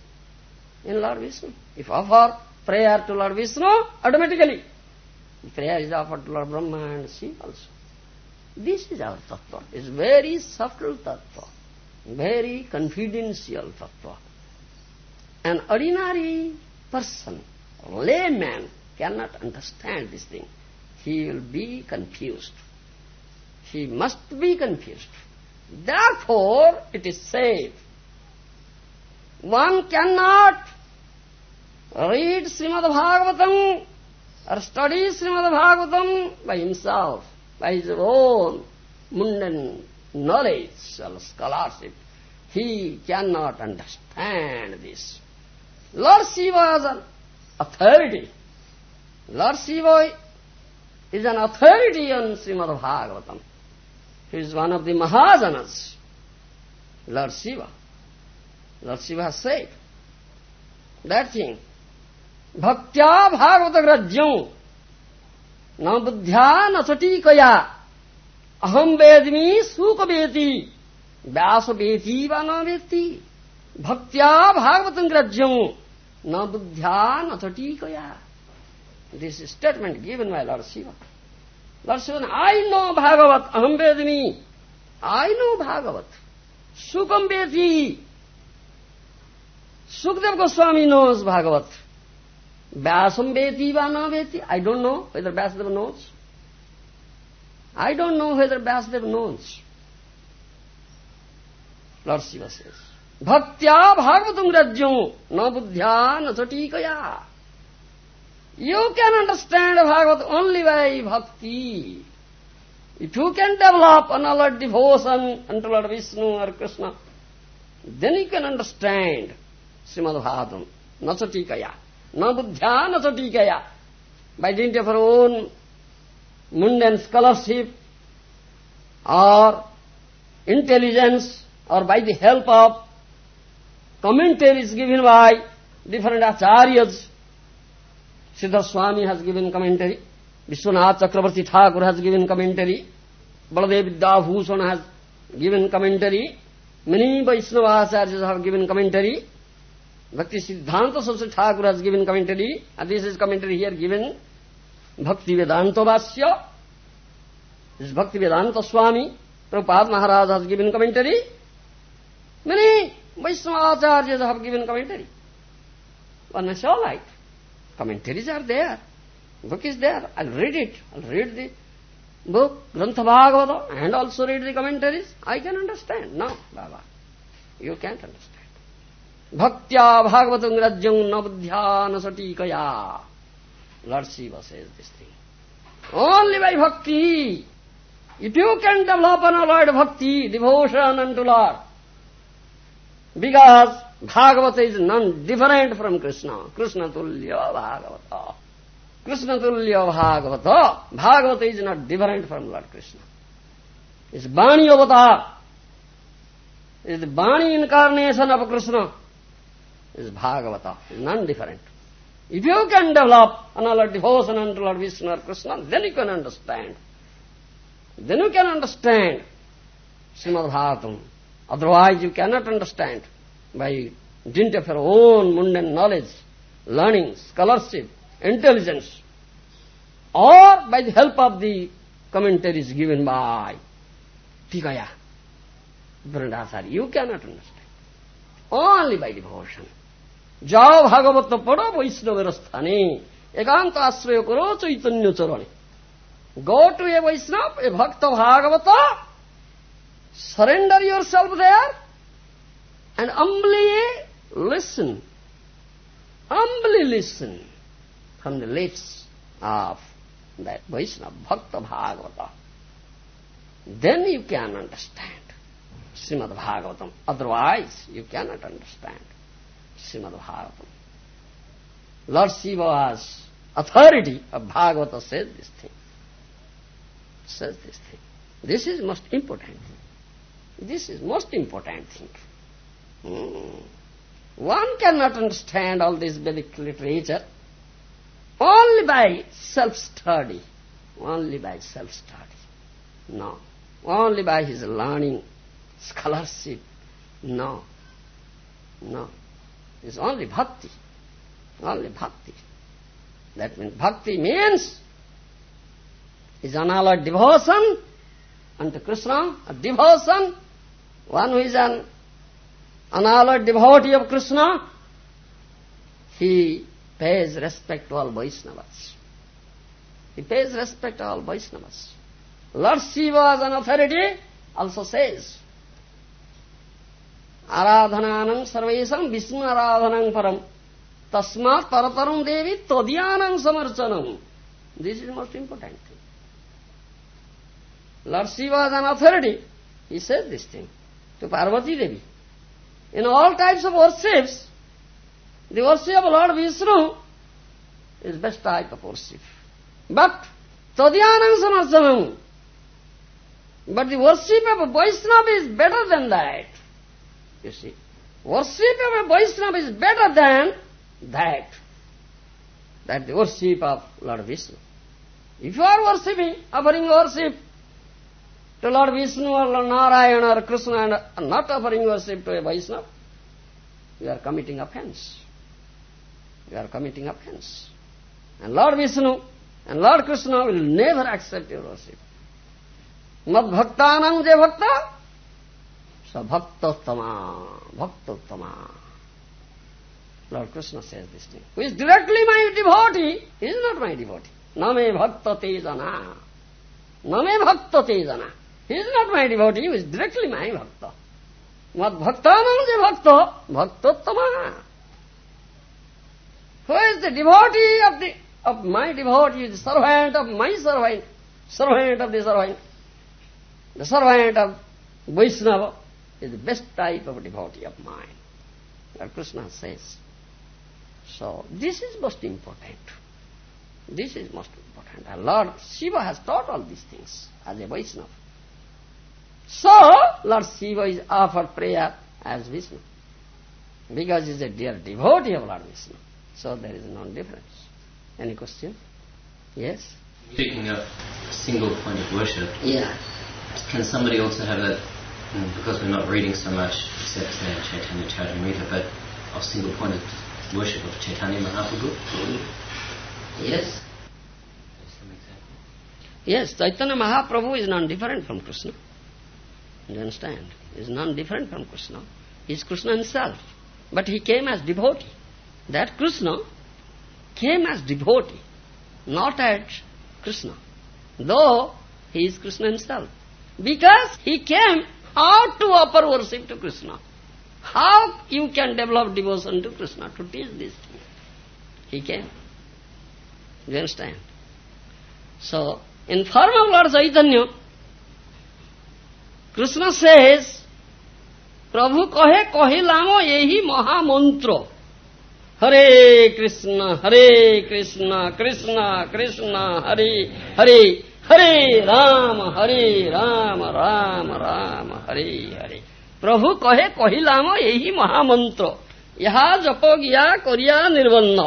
In Lord Vishnu. If offer prayer to Lord Vishnu, automatically prayer is offered to Lord Brahma and Shiva also. This is our tattva. It's very subtle tattva, very confidential tattva. An ordinary person, layman, cannot understand this thing. He will be confused. He must be confused. Therefore, it is said, one cannot read Srimad Bhagavatam or study Srimad Bhagavatam by himself by his own mundane knowledge or scholarship, he cannot understand this. Lord Shiva is an authority. Lord Shiva is an authority on Srimad Bhagavatam. He is one of the Mahajanas, Lord Shiva. Lord Shiva has said that thing. Bhagavata Grajyam न बुद्ध्या न सटीकया। अहम वेदमी सुख वेती व्यास वेती व न वेत्ती। भक्त्या भागवत ग्रज्यम न बुद्ध्या न सटीकया। This statement given by Lord Shiva Lord Shiva I know Bhagavat अहम वेदमी आई नो भागवत सुखम वेती Sukhdev Goswami knows Bhagavat Vyasam veti va na veti. I don't know whether Vyasadeva knows. I don't know whether Vyasadeva knows. Lord Shiva says, Bhaktya bhagavatam rajyam na buddhya na satikaya. You can understand Bhagavat only by bhakti. If you can develop an another devotion unto Lord Vishnu or Krishna, then you can understand Srimad Bhagavatam, Nasatikaya. न बुद्ध्या, न सटीकया identity for own mind and scholarship और intelligence और by the help of commentaries given by different acharya Sridhar Swami has given commentary Vishwanath Chakravarti Thakur has given commentary Baladev Vidyabhushan has given commentary many Vaishnava acharya have given commentary Bhakti Siddhanta Saraswati Thakur has given commentary, and this is commentary here given, Bhakti Vedanta Vasya. This is Bhakti Vedanta Swami, Prabhupada Maharaj has given commentary. Many Vaishnava Acharyas have given commentary. One say, all right, commentaries are there. Book is there. I'll read it. I'll read the book, Grantha Bhagavata, and also read the commentaries. I can understand. No, Baba, you can't understand. Bhaktya Bhagavatam Grajyam Navdhyana Satikaya. Lord Shiva says this thing. Only by bhakti. If you can develop an alloyed bhakti, devotion unto Lord, because Bhagavata is none different from Krishna. Krishna Tulya Bhagavata. Krishna Tulya Bhagavata. Bhagavata is not different from Lord Krishna. It's Bani Avatar. It's the Bani incarnation of Krishna. It's Bhagavata. It's none different. If you can develop another devotion unto Lord Vishnu or Krishna, then you can understand. Then you can understand Srimad Bhagavatam. Otherwise you cannot understand by dint of your own mundane knowledge, learning, scholarship, intelligence, or by the help of the commentaries given by Tikaya, Brandasari. You cannot understand. Only by devotion. যাও ভাগবত পড়ো বৈষ্ণবের স্থানে একান্ত আশ্রয় করো চৈতন্য চরণে go to A Vaishnava a bhakta Bhagavata surrender yourself there and humbly listen humbly listen from the lips of that Vaishnava Bhakta Bhagavata. Then you can understand Srimad Bhagavatam. Otherwise, you cannot understand. Srimad Bhagavatam. Lord Shiva's authority of Bhagavata says this thing. Says this thing. This is most important thing. This is most important thing. Hmm. One cannot understand all this Vedic literature only by self-study. Only by self-study. No. Only by his learning, scholarship. No. No. It's only bhakti. Only bhakti. That means bhakti means is unalloyed devotion unto Krishna, a devotion, one who is an unalloyed devotee of Krishna, he pays respect to all Vaishnavas. He pays respect to all Vaishnavas. Lord Shiva as an authority also says, ఆరాధనానం సర్వేషాం విష్ణు ఆరాధనం పరం తస్మాత్ పరతరం దేవి తదీయానం సమర్చనం this is most important thing Lord Shiva as an authority, he says this thing to Parvati Devi. In all types of worship, the worship of Lord Vishnu is best type of worship. But Tadiyanam Samarsanam, but the worship of Vaishnava is better than that. You see. Worship of a Vaishnava is better than that. That the worship of Lord Vishnu. If you are worshipping, offering worship to Lord Vishnu or Lord Narayana or Krishna and not offering worship to a Vaishnava, you are committing offense. You are committing offense. And Lord Vishnu and Lord Krishna will never accept your worship. Mad bhaktanam je bhakta, sa bhaktottama, bhaktottama. Lord Krishna says this thing. Who is directly my devotee, he is not my devotee. Name bhakta tejana. Name bhakta tejana. He is not my devotee, he is directly my bhakta. Mad bhaktanam je bhakta, bhaktottama. Who is the devotee of the of my devotee, the servant of my servant, servant of the servant, the servant of Vaishnava is the best type of devotee of mine. Lord Krishna says. So this is most important. This is most important. And Lord Shiva has taught all these things as a Vaishnava. So Lord Shiva is offered prayer as Vishnu. Because he is a dear devotee of Lord Vishnu. So there is no difference. Any question? Yes? Speaking of a single point of worship, Yeah. can somebody also have a, mm, because we're not reading so much except say Chaitanya Charitamrita, but of single pointed worship of Chaitanya Mahaprabhu? Yes. Yes, Chaitanya Mahaprabhu is non-different from Krishna. You understand? Is non-different from Krishna. He is Krishna himself. But he came as devotee. That Krishna came as devotee, not as Krishna. Though he is Krishna himself. Because he came how to offer worship to Krishna. How you can develop devotion to Krishna, to teach this thing. He came. You understand? So, in form of Lord Chaitanya, Krishna says, प्रभु कहे कहिलाम यही महामंत्र हरे कृष्ण हरे कृष्ण कृष्ण कृष्ण हरे हरे हरे राम हरे राम राम राम, हरे हरे। प्रभु कहे, कहिलाम यही महामंत्र। यहा जप गया करिया निर्बन्न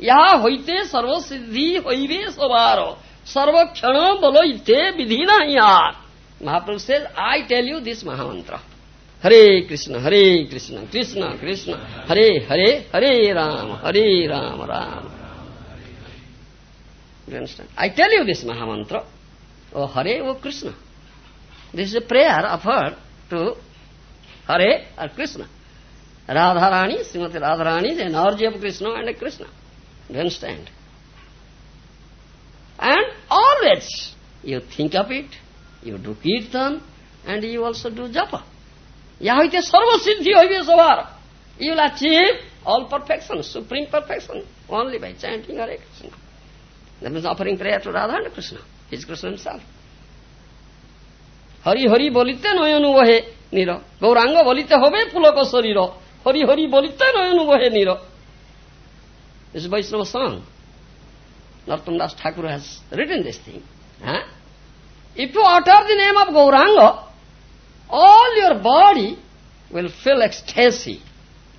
यहाँ होते सर्वसिद्धि होइबे सवार सर्वक्षण बोलो विधि ना यार महाप्रभु से आई tell you this mahamantra. Hare Krishna Hare Krishna Krishna Krishna, Hare Hare Hare Ram Hare Ram Ram. I tell you this mahamantra. Oh Hare, O Krishna. This is a prayer offered to Hare or Krishna. Radharani, Srimati Radharani is an orgy of Krishna and a Krishna. Do you understand? And always you think of it, you do kirtan, and you also do japa. Yahite sarva siddhi hoive. You will achieve all perfection, supreme perfection, only by chanting Hare Krishna. That means offering prayer to Radha and Krishna He is Krishna himself. Hari Hari বলিতে নয়নু বহে নীর গৌরাঙ্গ বলিতে হবে পুলক শরীর হরি হরি বলিতে নয়নু বহে নীর This is Vaishnava song. Narottam Das Thakur has written this thing. Huh? If you utter the name of Gauranga, all your body will feel ecstasy.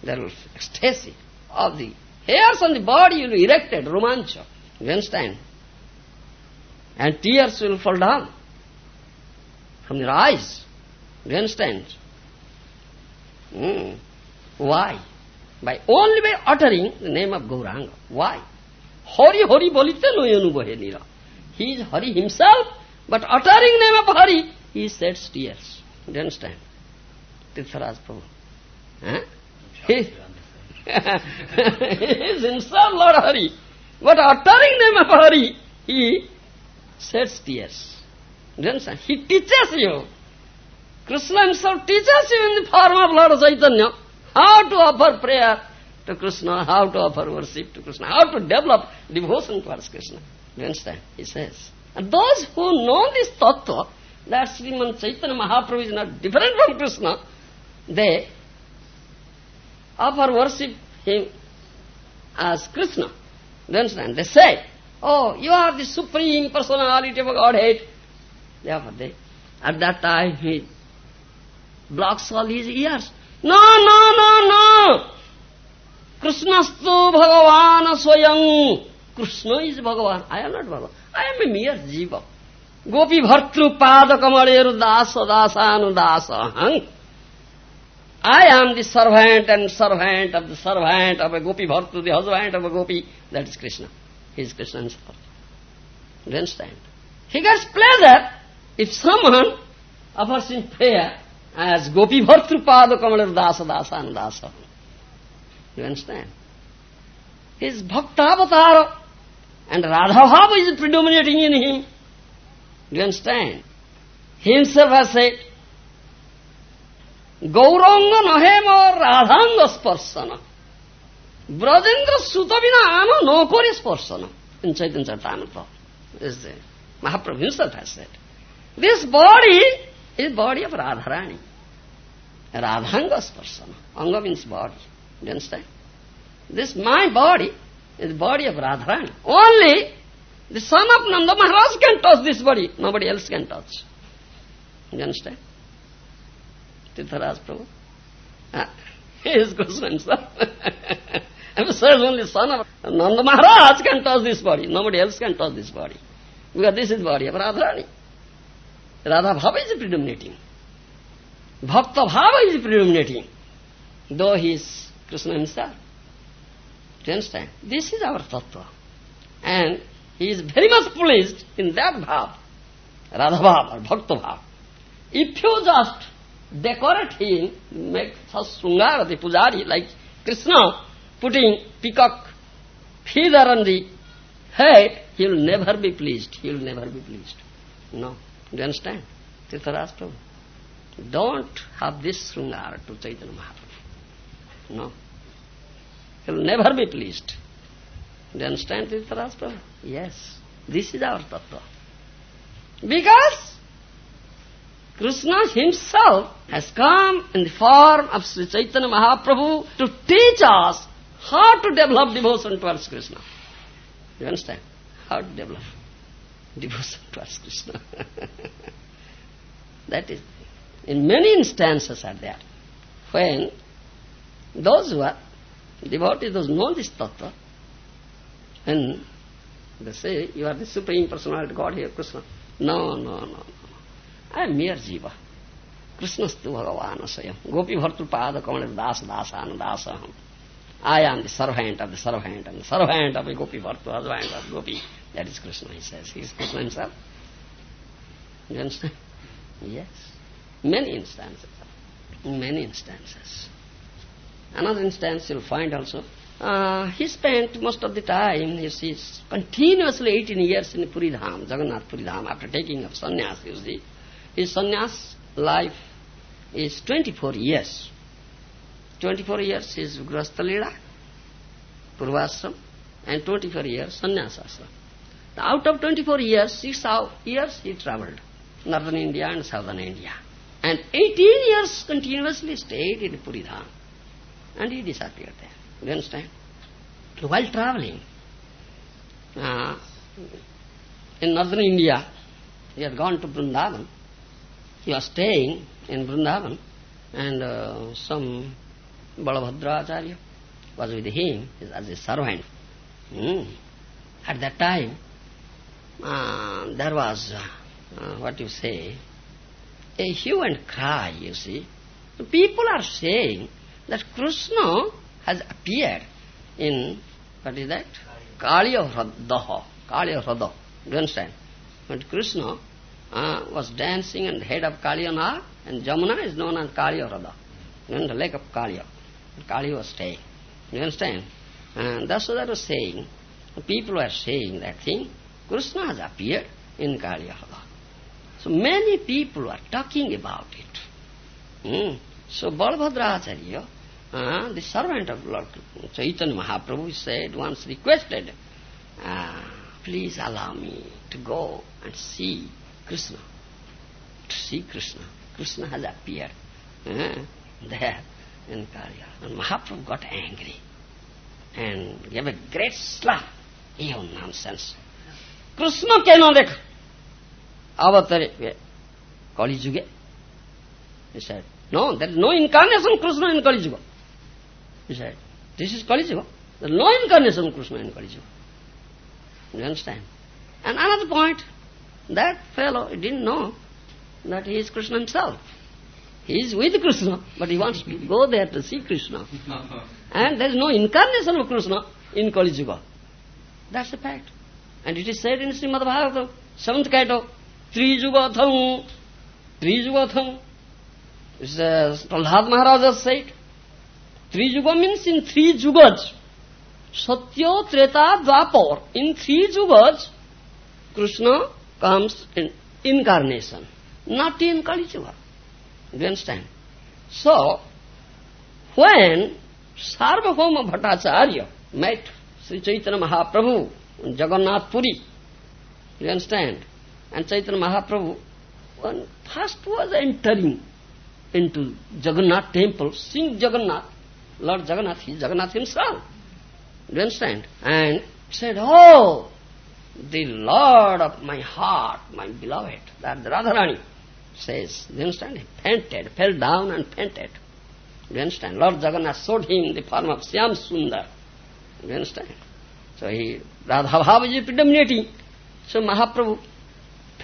There will be ecstasy of the hairs on the body will be erected, romancha. You understand? And tears will fall down from your eyes. Do You understand? Hmm. Why? By only by uttering the name of Gauranga. Why? Hari Hari bolite noyanu nira. He is Hari himself, but uttering name of Hari, he sheds tears. Do you understand? Tirtharaj Prabhu. Huh? He is himself Lord Hari. But uttering name of Hari, he sheds tears. You understand? He teaches you. Krishna himself teaches you in the form of Lord Chaitanya how to offer prayer to Krishna, how to offer worship to Krishna, how to develop devotion towards Krishna. Do you understand? He says. And those who know this tattva, that Sriman Chaitanya Mahaprabhu is not different from Krishna, they offer worship him as Krishna. You understand? They say, oh, you are the supreme personality of Godhead. Therefore they, at that time he blocks all his ears. No, no, no, no! Krishnastu Bhagavan Swayam. Krishna is Bhagavan. I am not Bhagavan. I am a mere jiva. Gopi Bhartru Pada Kamareru Dasa Dasanu Dasa. I am the servant and servant of the servant of a Gopi Bhartru, the husband of a Gopi. That is Krishna is Krishna's fault. You understand? He gets pleasure if someone offers in prayer as Gopi Bhartrupada Kamalar Dasa Dasa and Dasa. You understand? His Bhaktavatara and Radhavava is predominating in him. Do you understand? Himself has said, Gauranga nahe mar radhanga sparsana. Brajendra Sutabina Ama no correspondence in Chaitanya Charitamrita. Is there. Mahaprabhu himself has said. This body is body of Radharani. Radhanga's persona. Anga means body. You understand? This my body is body of Radharani. Only the son of Nanda Maharaj can touch this body. Nobody else can touch. You understand? Tirtharaj Prabhu. Ah, he is Goswami, sir. and says only son of Nanda Maharaj can touch this body. Nobody else can touch this body. Because this is body of Radharani. Radha Bhava is predominating. Bhakta Bhava is predominating. Though he is Krishna himself. Do you understand? This is our tattva. And he is very much pleased in that bhav. Radha or Bhakta If you just decorate him, make such Srungara, the pujari, like Krishna, putting peacock feather on the head, he will never be pleased. He will never be pleased. No. Do you understand? Prabhu. Don't have this Srungara to Chaitanya Mahaprabhu. No. He will never be pleased. Do you understand Prabhu? Yes. This is our tattva. Because Krishna himself has come in the form of Sri Chaitanya Mahaprabhu to teach us how to develop devotion towards Krishna. You understand? How to develop devotion towards Krishna. that is, in many instances are there, when those who are devotees, those know this tattva, and they say, you are the Supreme Personality God here, Krishna. No, no, no, no. I am mere jiva. Krishna Krishnastu Bhagavan Swayam. Gopi Bhartu Pada Kamala Das Dasana Dasaham. I am the servant of the servant and the servant of a Gopi Bhartu, husband of Gopi. That is Krishna, he says. He is Krishna himself. You understand? Yes. Many instances. Many instances. Another instance you'll find also. Uh, he spent most of the time, you see, continuously 18 years in Puri Dham, Jagannath Puri Dham, after taking up sannyas, you see. His sannyas life is 24 years. 24 years is Grastalila, Purvashram, and 24 years sannyasashram. Out of 24 years, 6 years he travelled, northern India and southern India. And 18 years continuously stayed in Puridham. And he disappeared there. You understand? While travelling, uh, in northern India, he had gone to Vrindavan. He was staying in Vrindavan, and uh, some Balabhadracharya was with him as a servant. Mm. At that time, uh, there was, uh, what you say, a hue and cry, you see. People are saying that Krishna has appeared in, what is that? Kaliya Hradaha. Kaliya Hrada. Do you understand? But Krishna uh, was dancing and head of Kaliyana, and Jamuna is known as Kaliya. In the lake of Kaliya. Kali was staying. You understand? And that's what I was saying. People were saying that thing. Krishna has appeared in Kaliyaga. So many people are talking about it. Mm. So Balabhadracharya, uh, the servant of Lord Chaitanya Mahaprabhu, said, once requested, uh, please allow me to go and see Krishna. To see Krishna. Krishna has appeared uh, there in Karya. And uh, Mahaprabhu got angry and gave a great slap. You nonsense. Krishna cannot dekha. Avatare Kali Yuga. He said, no, there is no incarnation Krishna in Kali Yuga. He said, this is Kali Yuga. There is no incarnation Krishna in Kali Yuga. You understand? And another point, that fellow didn't know that he is Krishna himself. He is with Krishna, but he wants to go there to see Krishna. and there is no incarnation of Krishna in Kali Yuga. That's the fact. And it is said in Srimad Bhagavatam, seventh canto, Tri Yugatham, Tri Yugatham. It's uh, Prahlad Maharaj has said. Tri Yuga means in three Yugas. Satya, Treta, Dwapar. In three Yugas, Krishna comes in incarnation, not in Kali Yuga. You understand? So, when Sarvabhauma Bhattacharya met Sri Chaitanya Mahaprabhu in Jagannath Puri, you understand? And Chaitanya Mahaprabhu, when first was entering into Jagannath temple, seeing Jagannath, Lord Jagannath, he is Jagannath himself. Do you understand? And said, Oh, the Lord of my heart, my beloved, that Radharani says, you understand? He fainted, fell down and fainted. Do you understand? Lord Jagannath showed him the form of Syam Sundar. Do you understand? So he, Radha Bhava is predominating. So Mahaprabhu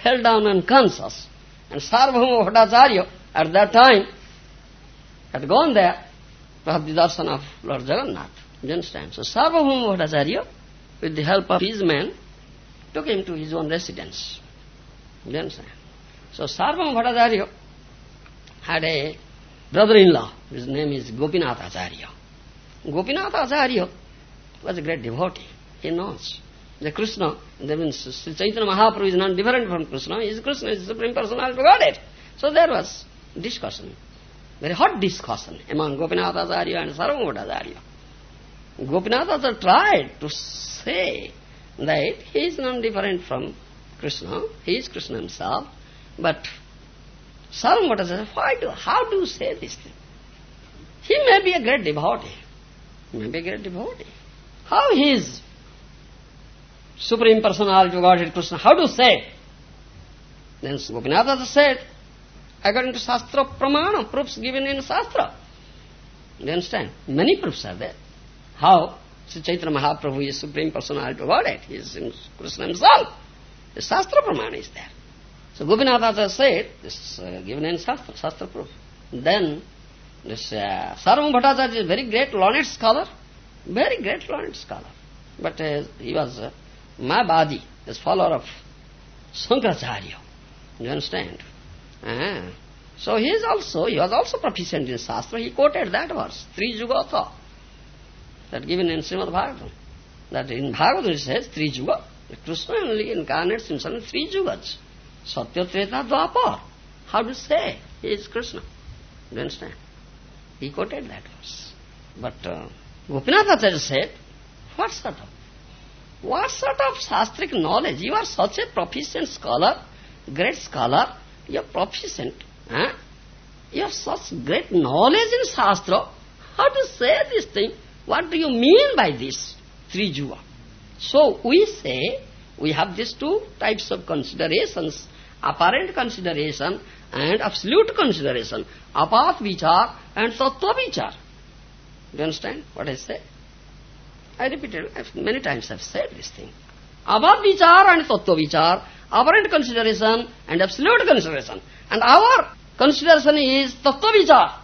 fell down unconscious. And Sarvabhauma Bhattacharya at that time had gone there to have the darshan of Lord Jagannath. Do you understand? So Sarvabhauma Bhattacharya, with the help of his men, took him to his own residence. Do you understand? So Sarvabhauma Bhattacharya had a brother-in-law, his name is Gopinath Acharya. Gopinath Acharya was a great devotee. He knows the Krishna, that means Sri Chaitanya Mahaprabhu is not different from Krishna, he is Krishna, is the Supreme Personality of Godhead. So there was discussion, very hot discussion among Gopinath Acharya and Sarvabhauma Bhattacharya. Gopinath Acharya tried to say that he is not different from Krishna, he is Krishna himself, but Sarvabhauma Bhattacharya, why do, how do you say this thing? He may be a great devotee, he may be a great devotee. How he is Supreme Personality of Godhead Krishna, how do you say? Then Gopinath said, according to Shastra Pramana, proofs given in Shastra. Do you understand? Many proofs are there. How Sri Chaitanya Mahaprabhu is Supreme Personality of Godhead, he is Krishna himself. The Shastra Pramana is there. So Gopinath said, this is uh, given in Shastra, Shastra proof. Then this uh, Sarvabhauma Bhattacharya is a very great learned scholar, very great learned scholar. But uh, he was uh, Mayavadi, a follower of Shankaracharya. You understand? Ah. So he is also, he was also proficient in Shastra. He quoted that verse, Tri Jugatha, that given in Srimad Bhagavatam. That in Bhagavatam it says, Tri Juga. Krishna only incarnates himself in three Jugas. Satya, Treta, Dwapar. How to say? He is Krishna. Do you understand? He quoted that verse. But uh, Gopinath Acharya said, what sort of? What sort of shastric knowledge? You are such a proficient scholar, great scholar, you are proficient. You have such great knowledge in Shastra. How to say this thing? What do you mean by this? Three Juga. So we say, we have these two types of considerations, apparent consideration and absolute consideration, apat vichar and tattva vichar. Do you understand what I say? I repeated, many times I've said this thing. Apat vichar and tattva vichar, apparent consideration and absolute consideration. And our consideration is tattva vichar,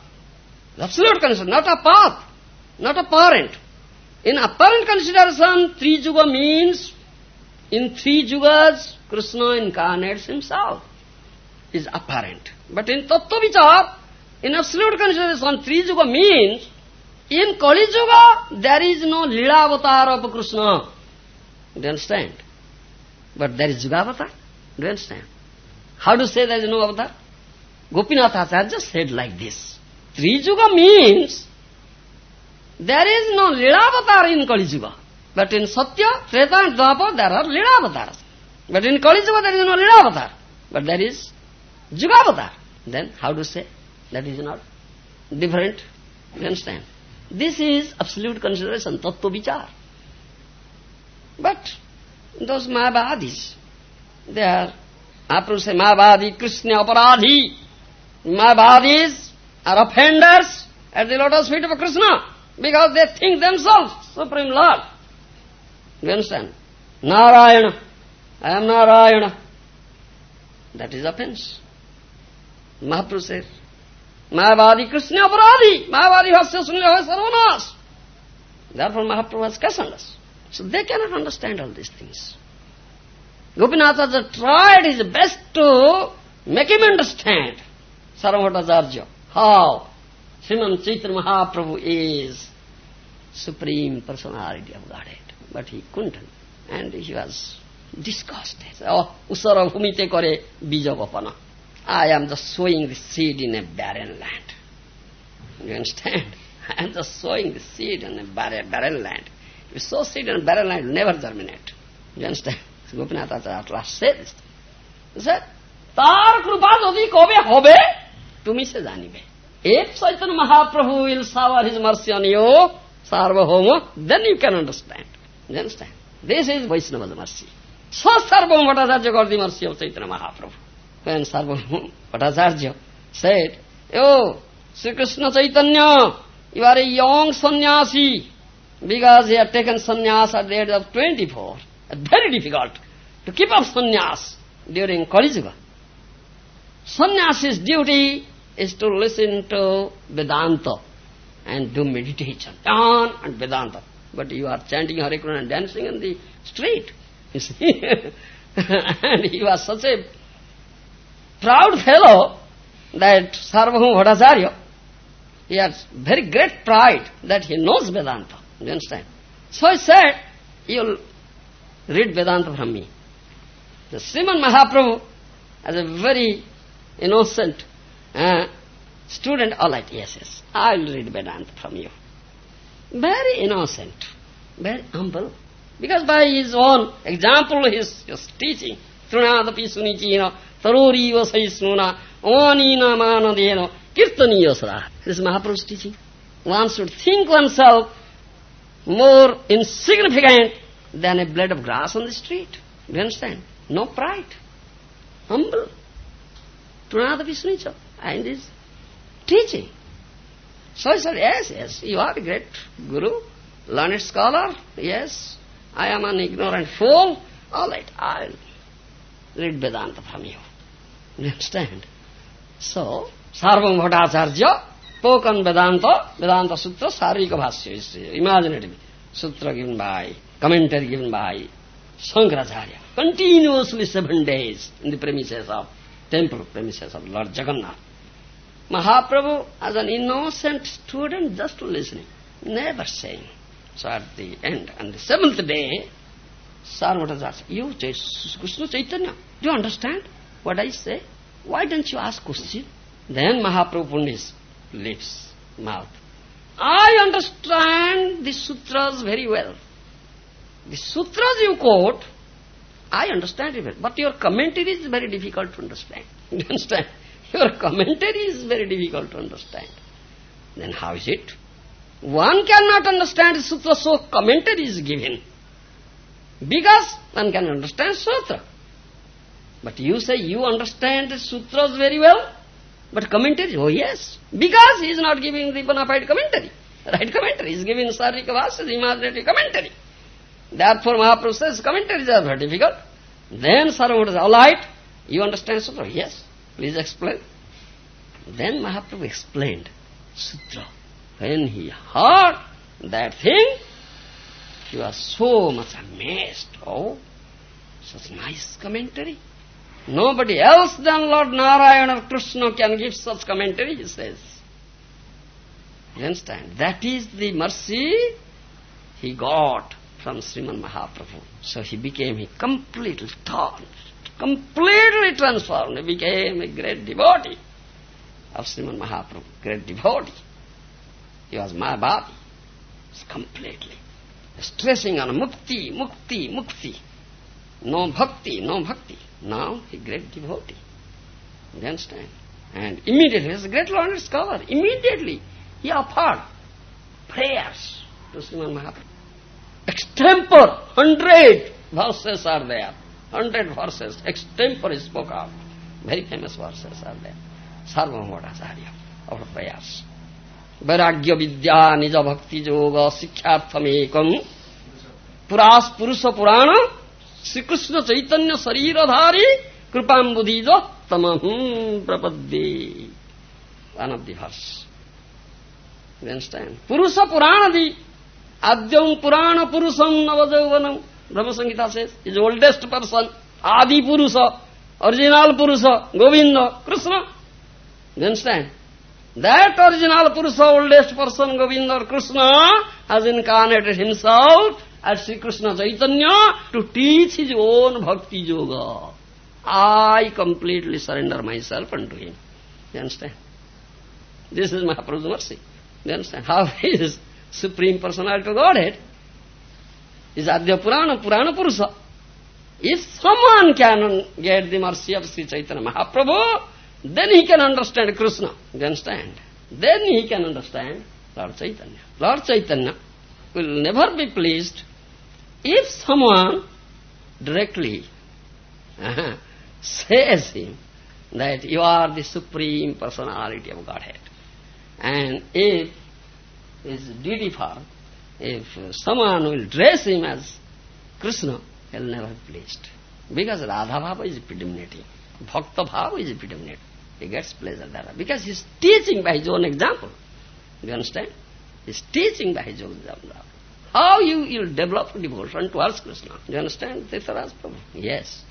absolute consideration, not a path, not a parent. In apparent consideration, three juga means, in three jugas, Krishna incarnates himself, is apparent. But in tattva vichar, in absolute consideration, three juga means, in Kali Yuga, there is no Lila avatar of Krishna. Do you understand? But there is Juga avatar. Do you understand? How to say there is no avatar? Gopinath Acharya said like this. Three Juga means there is no Lila avatar in Kali Yuga. But in Satya, Treta and Dwapar there are Lila. But in Kali Yuga there is no Lila. But there is Juga. Then how to say that is not different? You understand? This is absolute consideration, tattva vichar. But those Mayavadis, they are, Mahaprabhu say, Mayavadi, Krishna aparadhi. Mayavadis are offenders at the lotus feet of Krishna because they think themselves Supreme Lord. You understand? Narayana, I am Narayana. That is offense. Mahaprabhu says, Mayavadi Krishna Aparadhi. Mayavadi Hasya Sunya Sarvanas. Therefore Mahaprabhu has questioned us. So they cannot understand all these things. Gopinath tried his best to make him understand Sarvabhattacharya. How Sriman Chaitanya Mahaprabhu is Supreme Personality of Godhead but he couldn't. And he was disgusted. Oh, Usara Bhumite Kare I am just sowing the seed in a barren land. You understand? I am just sowing the seed in a barren, barren land. If you sow seed in a barren land, it will never germinate. You understand? Gopinath at last said this. He said, তার কৃপা যদি কবে হবে তুমি সে জানিবে If Chaitanya Mahaprabhu will shower his mercy on you, Sarvabhauma, then you can understand. This is Vaishnava mercy स्व सर्वम भट्टाचार्य गरिदिउँ mercy of Mahaprabhu when Sarvabhauma Bhattacharya said yo Shri Krishna Chaitanya you are a young sannyasi because you are taken sannyas at the age of twenty four very difficult to keep up sannyas during Kali Yuga sannyas is duty is to listen to Vedanta and do meditation done and But you are chanting Hare Krishna and dancing in the street. You see? and he was such a proud fellow, that Sarvabhauma Bhattacharya, he has very great pride that he knows Vedanta. You understand? So he said, you'll read Vedanta from me. The Sriman Mahaprabhu, as a very innocent uh, student, all right, yes, yes, I'll read Vedanta from you. Very innocent, very humble. Because by his own example, his, his teaching, Trunadapi Sunichina, Taroriva Saisnuna, Omanina Manadeno, Kirtaniyasara. This is Mahaprabhu's teaching. One should think oneself more insignificant than a blade of grass on the street. Do you understand? No pride. Humble. Trunadapi Sunicha. And his teaching. So I said, yes, yes, you are a great guru, learned scholar, yes. I am an ignorant fool. All right, I'll read Vedanta from you. You understand? So, Sarvabhauma Bhattacharya spoken Vedanta, Vedanta Sutra, Sariraka Bhasya is imaginative sutra given by, commentary given by Shankaracharya. Continuously seven days in the premises of temple premises of Lord Jagannath. Mahaprabhu, as an innocent student, just listening, never saying. So at the end, on the seventh day, Sarvata asked, you, Krishna Chaitanya, do you understand what I say? Why don't you ask question? Then Mahaprabhu opened lips, mouth. I understand the sutras very well. The sutras you quote, I understand it well, but your commentary is very difficult to understand. you understand? Your commentary is very difficult to understand. Then how is it? One cannot understand sutra, so commentary is given. Because one can understand sutra. But you say you understand sutras very well, but commentary, oh yes. Because he is not giving the bona fide commentary. Right commentary. He is giving Sariraka Bhasya's imaginative commentary. Therefore Mahaprabhu says commentaries are very difficult. Then Sarvamata says, all right, you understand sutra? Yes. Please explain. Then Mahaprabhu explained sutra. When he heard that thing, he was so much amazed. Oh, such nice commentary. Nobody else than Lord Narayana or Krishna can give such commentary, he says. You understand? That is the mercy he got from Sriman Mahaprabhu. So he became a completely turned, completely transformed. He became a great devotee of Sriman Mahaprabhu, great devotee. He was my body, completely. Stressing on mukti, mukti, mukti. No bhakti, no bhakti. Now he great devotee. You understand? And immediately, was a great learned scholar. Immediately he offered prayers to Sriman Mahaprabhu. Extempore, hundred verses are there. Hundred verses, extempore spoke of. Very famous verses are there. Sarvamodacharya, our prayers. वैराग्य विद्या निज भक्ति जोग शिक्षार्थमेकम पुरास पुरुष पुराण श्री कृष्ण चैतन्य शरीरधारी कृपाम्बुधि जो तम प्रपद्ये one of the hers पुरुष पुराण दी आद्यम पुराण पुरुषम नवजौवनम ब्रह्म संगीता से इज़ ओल्डेस्ट पर्सन आदि पुरुष ओरिजिनल पुरुष Govind Krishna understand? That original Purusha, oldest person, Govinda or Krishna, has incarnated himself as Sri Krishna Chaitanya to teach his own bhakti yoga. I completely surrender myself unto him. You understand? This is Mahaprabhu's mercy. You understand? How is Supreme Personality of Godhead is Adya Purana, Purana Purusha. If someone can get the mercy of Sri Chaitanya Mahaprabhu, then he can understand Krishna. You understand? Then he can understand Lord Chaitanya. Lord Chaitanya will never be pleased if someone directly uh, -huh, says him that you are the supreme personality of Godhead. And if his duty for, if someone will dress him as Krishna, he will never be pleased. Because Radha Bhava is predominating. Bhakta Bhava is predominating. He gets pleasure there. Because he's teaching by his own example. Do you understand? He's teaching by his own example. How you will develop devotion towards Krishna. Do you understand? Tirtharaj Prabhu. Yes.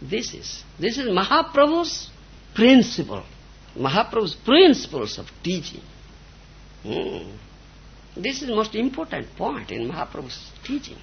This is this is Mahaprabhu's principle, Mahaprabhu's principles of teaching. Hmm. This is the most important point in Mahaprabhu's teaching.